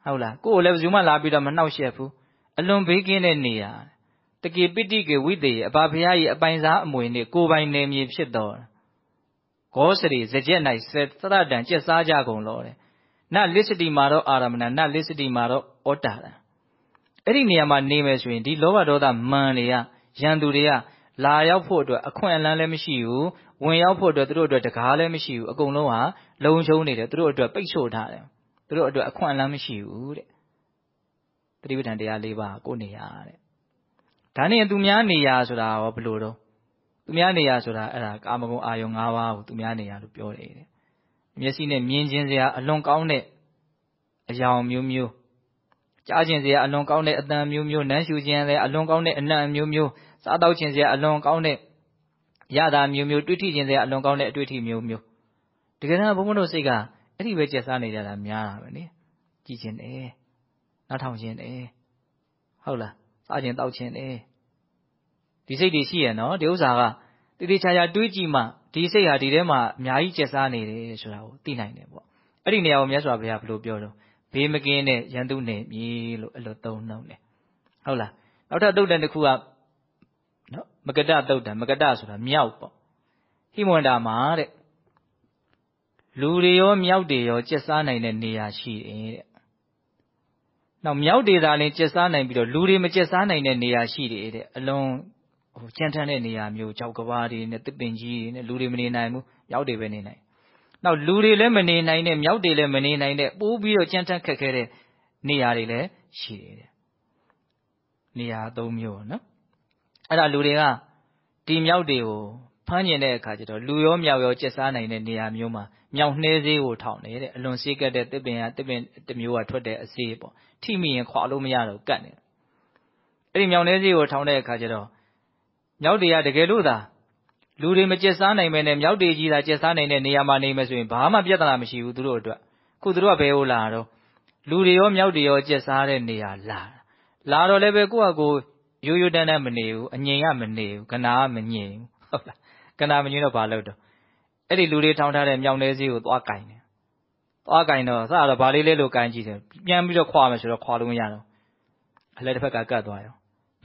ဟုတ်လားကိုယ်လည်းဘသူမှလာပြီးတော့မနှောက်ယှက်ဘူးအလွန်ဘေးကင်းတဲ့နေရာတကေပိတိကေဝိတေအဘာဖရာကြီးအပိုင်စားအမွေနဲ့ကိုပိုင်နေမြေဖြစ်တော် ဂောစရိဇကြက်၌သရတံကျက်စားကြကုန်လောတဲ့နလစ္စတိမာတော့အာရမဏနလစ္စတိမာတော့ဩတာရံအဲ့ဒီနေရာမှာနေမယ်ဆိုရင်ဒီလောဘဒေါသမန်တွေကရန်သူတွေကလာရောက်ဖို့အတွက်အခွင့်အလမ်းလည်းမရှိဘူးဝင်ရောက်ဖို့အတွက်သူတို့အတွက်တကားလည်းမရှိဘူးအကုန်လုံးဟာလုံချုံနေတယ်သူတို့အတွက်ပိတ်ဆို့ထားတယ်သူတို့အတွက်အခွင့်အလမ်းမရှိဘူးတဲ့တတိပဋ္ဌာန်တရား၄ပါးကိုနေရတဲ့ဒါနဲ့သူများနေရဆိုတာရောဘယ်လိုတော့ သူများနေရဆိုတာအဲ့ဒါကာမဂုဏ်အာယုံ၅ပါးကိုသူများနေရလို့ပြောတယ်တဲ့မျက်စိနဲ့မြင်ခြင်းစရာအလွန်ကောင်းတဲ့အရာမျိုးမျိုးကြားခြင်းစရာအလွန်ကောင်းတဲ့အတန်မျိုးမျိုးနမ်းရှူခြင်းလည်းအလွန်ကောင်းတဲ့အနံ့မျိုးမျိုးစားတောက်ခြင်းစရာအလွန်ကောင်းတဲ့ရတာမျိုးမျိုးတွေ့ထိခြင်းစရာအလွန်ကောင်းတဲ့အတွေ့အထိမျိုးမျိုးတကယ်တော့ဘုန်းဘုန်းတို့စိတ်ကအဲ့ဒီပဲကျက်စားနေကြတာများတာပဲလေကြည်ခြင်းတယ်နားထောင်ခြင်းတယ်ဟုတ်လားစားခြင်းတောက်ခြင်းတယ် ဒီစိတ်တွေရှိရနော်ဒီဥစ္စာကတိတိကျကျတွေးကြည့်မှဒီစိတ်ဟာဒီထဲမှာအများကြီးကျက်စားနေတယ်ဆိုတာကိုသိနိုင်တယ်ပေါ့အဲ့ဒီနေရာကိုမြတ်စွာဘုရားဘယ်လိုပြောတော့ဘေးမကင်းတဲ့ရန်သူနယ်မြေလို့အဲ့လိုသုံးနှုံတယ်ဟုတ်လားနောက်ထပ်တုတ်တန်တစ်ခုကနော်မကတတုတ်တန်မကတဆိုတာမြောက်ပေါ့ဟိမဝန္တာမှာတဲ့လူတွေရောမြောက်တွေရောကျက်စားနိုင်တဲ့နေရာရှိတယ်တဲ့နောက်မြောက်တွေသာလင်ကျက်စားနိုင်ပြီးတော့လူတွေမကျက်စားနိုင်တဲ့နေရာရှိတယ်တဲ့အလုံးဟို ကြမ်းတမ်းတဲ့နေရာမျိုးကြောက်ကဘာတွေနဲ့တစ်ပင်ကြီးတွေနဲ့ လူတွေမနေနိုင်ဘူးမြောက်တွေပဲ နေနိုင်နောက် လူတွေလည်း မနေနိုင်တဲ့မြောက်တွေလည်း မနေနိုင်တဲ့ ပိုးပြီးတော့ ကြမ်းတမ်းခက်ခဲတဲ့ နေရာတွေလည်း ရှိတယ်တဲ့နေရာ၃မျိုးနော်အဲ့ဒါ လူတွေက ဒီမြောက်တွေကို ဖမ်းကျင်တဲ့အခါကျတော့ လူရောမြောက်ရော ကျက်စားနိုင်တဲ့ နေရာမျိုးမှာမြောက်နှဲသေးကို ထောင်နေတဲ့ အလွန်စေးကက်တဲ့တစ်ပင်ကတစ်ပင်တစ်မျိုးက ထွက်တဲ့အစေးပေါ့ထိမိရင် ခွာလို့မရတော့ကတ်နေအဲ့ဒီမြောက်နှဲသေးကို ထောင်တဲ့အခါကျတော့ မြောက်တွေက တကယ်လို့သာ လူတွေမကျက်စားနိုင်မဲနဲ့ မြောက်တွေကြီးသာ ကျက်စားနိုင်တဲ့နေရာမှာ နေမယ်ဆိုရင် ဘာမှပြဿနာမရှိဘူး သူတို့အတွက်ခု သူတို့က ဘယ်ကိုလာတော့လူတွေရော မြောက်တွေရော ကျက်စားတဲ့နေရာ လာလာတော့လည်းပဲ ကိုယ့်ဟာကိုရိုးရိုးတန်းတန်း မနေဘူး အငြိမ်က မနေဘူးကနာက မငြိမ်ဘူးဟုတ်လားကနာမငြိမ်တော့ ဘာလုပ်တော့အဲ့ဒီ လူတွေထောင်ထားတဲ့ မြောင်နေစည်းကို သွားကင်တယ် သွားကင်တော့ စတော့ ဘာလေးလဲလို့ကင်ကြည့်တယ် ပြန်ပြီးတော့ ခွာမယ်ဆိုတော့ ခွာလို့မရတော့အလက်တစ်ဖက်ကကတ်သွားရော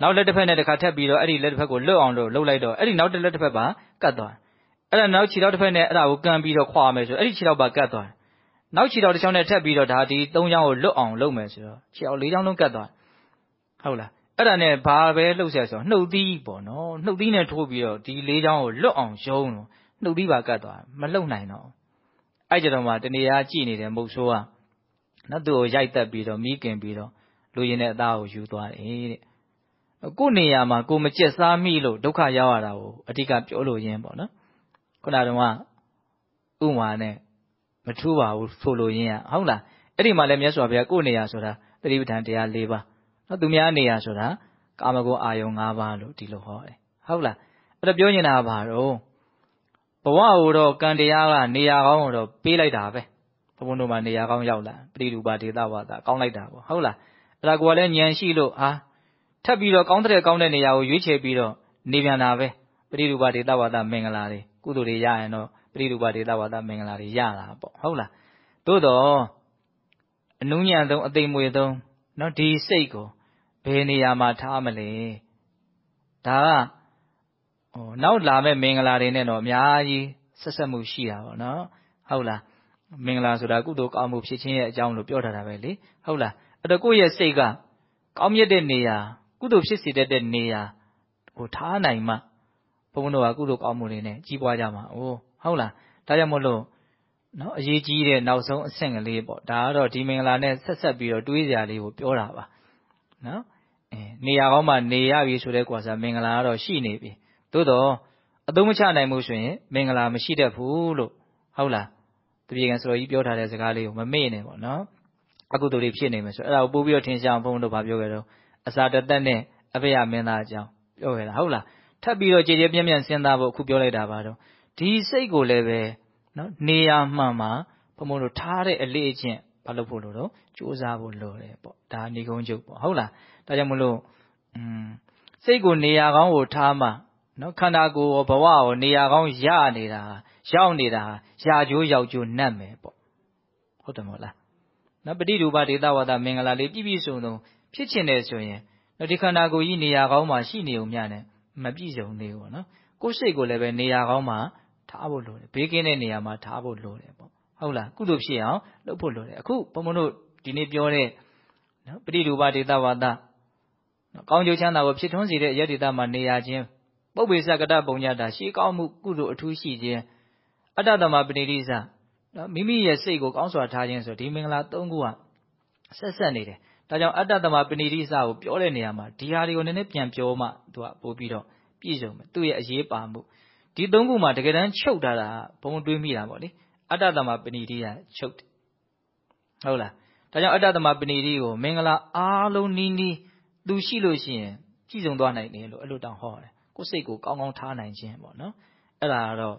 နောက်လက်တစ်ဖက်နဲ့တစ်ခါထပ်ပြီးတော့အဲ့ဒီလက်တစ်ဖက်ကိုလွတ်အောင်လို့လှုပ်လိုက်တော့အဲ့ဒီနောက်တစ်လက်တစ်ဖက်ပါကတ်သွားအဲ့ဒါနောက်ခြေထောက်တစ်ဖက်နဲ့အဲ့ဒါကိုကန်ပြီးတော့ခွာမယ်ဆိုအဲ့ဒီခြေထောက်ပါကတ်သွားနောက်ခြေထောက်တစ်ချောင်းနဲ့ထပ်ပြီးတော့ဒါဒီသုံးချောင်းကိုလွတ်အောင်လုပ်မယ်ဆိုတော့ခြေထောက်လေးချောင်းလုံးကတ်သွားဟုတ်လားအဲ့ဒါနဲ့ဘာပဲလှုပ်ဆက်ဆိုနှုတ်သီးပေါ့နော်နှုတ်သီးနဲ့ထိုးပြီးတော့ဒီလေးချောင်းကိုလွတ်အောင်ယုံတော့နှုတ်သီးပါကတ်သွားမလှုပ်နိုင်တော့အဲ့ကြတော့မှတနေရာကြည့်နေတဲ့မုတ်ဆိုးကနော်သူ့ကိုရိုက်တက်ပြီးတော့မိခင်ပြီးတော့လူရင်တဲ့အသားကိုယူသွားတယ်တဲ့ ကိုယ်နေရာမှာကိုမကျက်စားမိလို့ဒုက္ခရောက်ရတာကိုအဓိကပြောလို့ရင်းပေါ့နော်ခုနတုန်းကဥမာနဲ့မထူးပါဘူးဆိုလိုရင်းอ่ะဟုတ်လားအဲ့ဒီမှာလည်းမြတ်စွာဘုရားကိုယ်နေရာဆိုတာသတိပဋ္ဌာန်တရား၄ပါးနော်သူများနေရာဆိုတာကာမဂုဏ်အာယုံ၅ပါးလို့ဒီလိုဟောတယ်ဟုတ်လားအဲ့တော့ပြောနေတာကဘာတော့ဘဝကိုတော့ကံတရားကနေရာကောင်းကိုတော့ပေးလိုက်တာပဲဘုံဘုံတို့မှာနေရာကောင်းရောက်လာပရိဒုပါဒေသဝါဒကောင်းလိုက်တာပေါ့ဟုတ်လားအဲ့ဒါကိုကလည်းဉာဏ်ရှိလို့ဟာ ထပ်ပြီးတော့ကောင်းတဲ့ကောင်းတဲ့နေရာကိုရွေးချယ်ပြီးတော့နေပြန်တာပဲပရိဒုပါဒေသဝါဒမင်္ဂလာတွေကုသိုလ်တွေရရင်တော့ပရိဒုပါဒေသဝါဒမင်္ဂလာတွေရတာပေါ့ဟုတ်လားသို့တော့အနုညံသုံးအသိမွေသုံးနော်ဒီစိတ်ကိုဘယ်နေရာမှာထားမလဲဒါကဟိုနောက်လာမဲ့မင်္ဂလာတွေနဲ့တော့အများကြီးဆက်ဆက်မှုရှိတာပေါ့နော်ဟုတ်လားမင်္ဂလာဆိုတာကုသိုလ်ကောင်းမှုဖြစ်ခြင်းရဲ့အကြောင်းလို့ပြောထားတာပဲလေဟုတ်လားအဲ့တော့ကိုယ့်ရဲ့စိတ်ကကောင်းမြတ်တဲ့နေရာ ကုသိုလ်ဖြစ်စေတတ်တဲ့နေရာကိုထားနိုင်မှဘုန်းဘုန်းတို့ကကုသိုလ်ကောင်းမှုတွေနဲ့ကြီးပွားကြမှာ။အိုးဟုတ်လား။ဒါကြောင့်မို့လို့နော်အရေးကြီးတဲ့နောက်ဆုံးအဆင့်ကလေးပေါ့။ဒါကတော့ဒီမင်္ဂလာနဲ့ဆက်ဆက်ပြီးတော့တွေးစရာလေးကိုပြောတာပါ။နော်။အဲနေရာကောင်းမှနေရပြီဆိုတဲ့ကွာစားမင်္ဂလာကတော့ရှိနေပြီ။သို့တော့အသုံးမချနိုင်မှုဆိုရင်မင်္ဂလာမရှိတတ်ဘူးလို့ဟုတ်လား။တပြေကံဆိုတော်ကြီးပြောထားတဲ့စကားလေးကိုမမေ့နဲ့ပေါ့နော်။အကုသိုလ်တွေဖြစ်နေမယ်ဆိုအဲ့ဒါကိုပို့ပြီးတော့ထင်ရှားအောင်ဘုန်းဘုန်းတို့ဗာပြောကြတော့ အစာတသက်နဲ့အဖေရမင်းသားအကြောင်းပြောခဲ့တာဟုတ်လားထပ်ပြီးတော့ကြည်ကြည်ပြန့်ပြန့်စဉ်းစားဖို့အခုပြောလိုက်တာပါတော့ဒီစိတ်ကိုလည်းပဲနော်နေရာမှန်မှာဘုံဘုံတို့ထားတဲ့အလေးအကျင့်ဘာလို့ဖို့လို့တော့စူးစမ်းဖို့လိုတယ်ပေါ့ဒါနေကုန်းချုပ်ပေါ့ဟုတ်လားဒါကြောင့်မလို့อืมစိတ်ကိုနေရာကောင်းကိုထားမှနော်ခန္ဓာကိုယ်ရောဘဝရောနေရာကောင်းရနေတာရောက်နေတာရာကျိုးရောက်ကျိုးနတ်မယ်ပေါ့ဟုတ်တယ်မဟုတ်လားနော်ပဋိဒုပဒေသဝါဒမင်္ဂလာလေးပြည့်ပြည့်စုံစုံ ဖြစ်ချင်တယ်ဆိုရင်ဒီခန္ဓာကိုယ်ကြီးနေရာကောင်းမှရှိနေုံမျှနဲ့မပြည့်စုံသေးဘူးပေါ့နော်ကိုယ်စိတ်ကိုလည်းပဲနေရာကောင်းမှထားဖို့လိုတယ်ဘေးကင်းတဲ့နေရာမှာထားဖို့လိုတယ်ပေါ့ဟုတ်လားကုသိုလ်ဖြစ်အောင်လုပ်ဖို့လိုတယ်အခုဘုံဘုံတို့ဒီနေ့ပြောတဲ့နော်ပရိဒုပဒေသဝါဒနော်ကောင်းကျိုးချမ်းသာကိုဖြစ်ထွန်းစေတဲ့ရတ္တိတမှာနေရာချင်းပုပ္ပေစကတပုံညတာရှေးကောင်းမှုကုသိုလ်အထူးရှိခြင်းအတ္တသမပဏိတိစနော်မိမိရဲ့စိတ်ကိုကောင်းစွာထားခြင်းဆိုဒီမင်္ဂလာ၃ခုကဆက်ဆက်နေတယ် ဒါကြောင့် အတ္တသမပဏိတိစကိုပြောတဲ့နေရာမှာဒီဟာတွေကိုနည်းနည်းပြန်ပြောမှသူကပို့ပြီးတော့ပြည့်စုံမယ်သူ့ရဲ့အရေးပါမှုဒီသုံးခုမှာတကယ်တမ်းချုပ်တာတာဘုံတွေးမိတာပေါ့လေအတ္တသမပဏိတိကချုပ်တယ်ဟုတ်လားဒါကြောင့်အတ္တသမပဏိတိကိုမင်္ဂလာအားလုံးနီးနီးသူရှိလို့ရှိရင်ပြည့်စုံသွားနိုင်တယ်လို့အဲ့လိုတောင်ဟောတယ်ကိုယ်စိတ်ကိုကောင်းကောင်းထားနိုင်ခြင်းပေါ့နော်အဲ့ဒါကတော့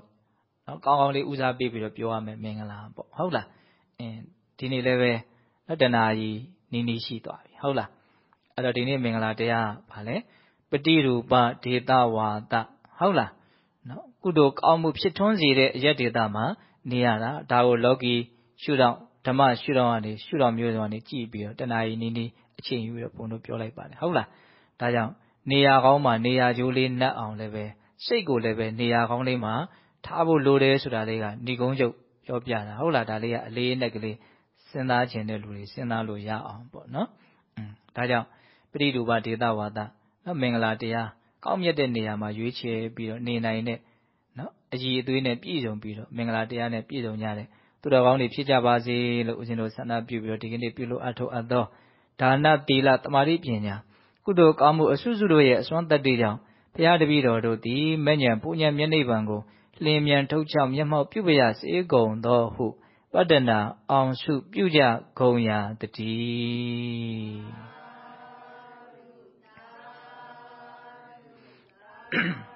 နော်ကောင်းကောင်းလေးဦးစားပေးပြီးတော့ပြောရမယ်မင်္ဂလာပေါ့ဟုတ်လားအင်းဒီနေ့လည်းပဲတဏှာကြီး နီးနီးရှိသွားပြီဟုတ်လားအဲ့တော့ဒီနေ့မင်္ဂလာတရားဗာလဲပฏิရူပဒေတာဝါဒဟုတ်လားနော်ကုသိုလ်ကောင်းမှုဖြစ်ထွန်းစေတဲ့အရက်ဒေတာမှာနေရတာဒါကိုလောကီရှုတော့ဓမ္မရှုတော့ကနေရှုတော့မျိုးစုံကနေကြည့်ပြီးတော့တဏှာကြီးနီးနီးအချိန်ယူပြီးတော့ဘုံတို့ပြောလိုက်ပါတယ်ဟုတ်လားဒါကြောင့်နေရာကောင်းမှာနေရာကျိုးလေးနှက်အောင်လည်းပဲစိတ်ကိုလည်းပဲနေရာကောင်းလေးမှာထားဖို့လိုတယ်ဆိုတာလေးကဏိကုံးချုပ်ပြောပြတာဟုတ်လားဒါလေးကအလေးနဲ့ကလေး စဉ်းစားခြင်းတဲ့လူတွေစဉ်းစားလို့ရအောင်ပေါ့နော်။อืมဒါကြောင့်ပရိဒုဘဒေတာဝါဒနော်မင်္ဂလာတရားကောင်းမြတ်တဲ့နေရာမှာရွေးချယ်ပြီးတော့နေနိုင်တဲ့နော်အကြီးအသွေးနဲ့ပြည့်စုံပြီးတော့မင်္ဂလာတရားနဲ့ပြည့်စုံကြတဲ့သူတော်ကောင်းတွေဖြစ်ကြပါစေလို့ဦးဇင်းတို့ဆန္ဒပြုပြီးတော့ဒီကနေ့ပြုလို့အထောက်အပ်သောဒါနသီလတမာတိပညာကုသိုလ်ကောင်းမှုအစွစုတို့ရဲ့အစွမ်းတတ္တိကြောင့်ဘုရားတပည့်တော်တို့သည်မဲ့ညံပူညံမျက်နှိပ်ပံကိုလင်းမြန်ထုတ်ချောက်မျက်မှောက်ပြုပရစေကုန်သောဟု ပတ္တနာအောင်စုပြုကြဂုံရာတည်း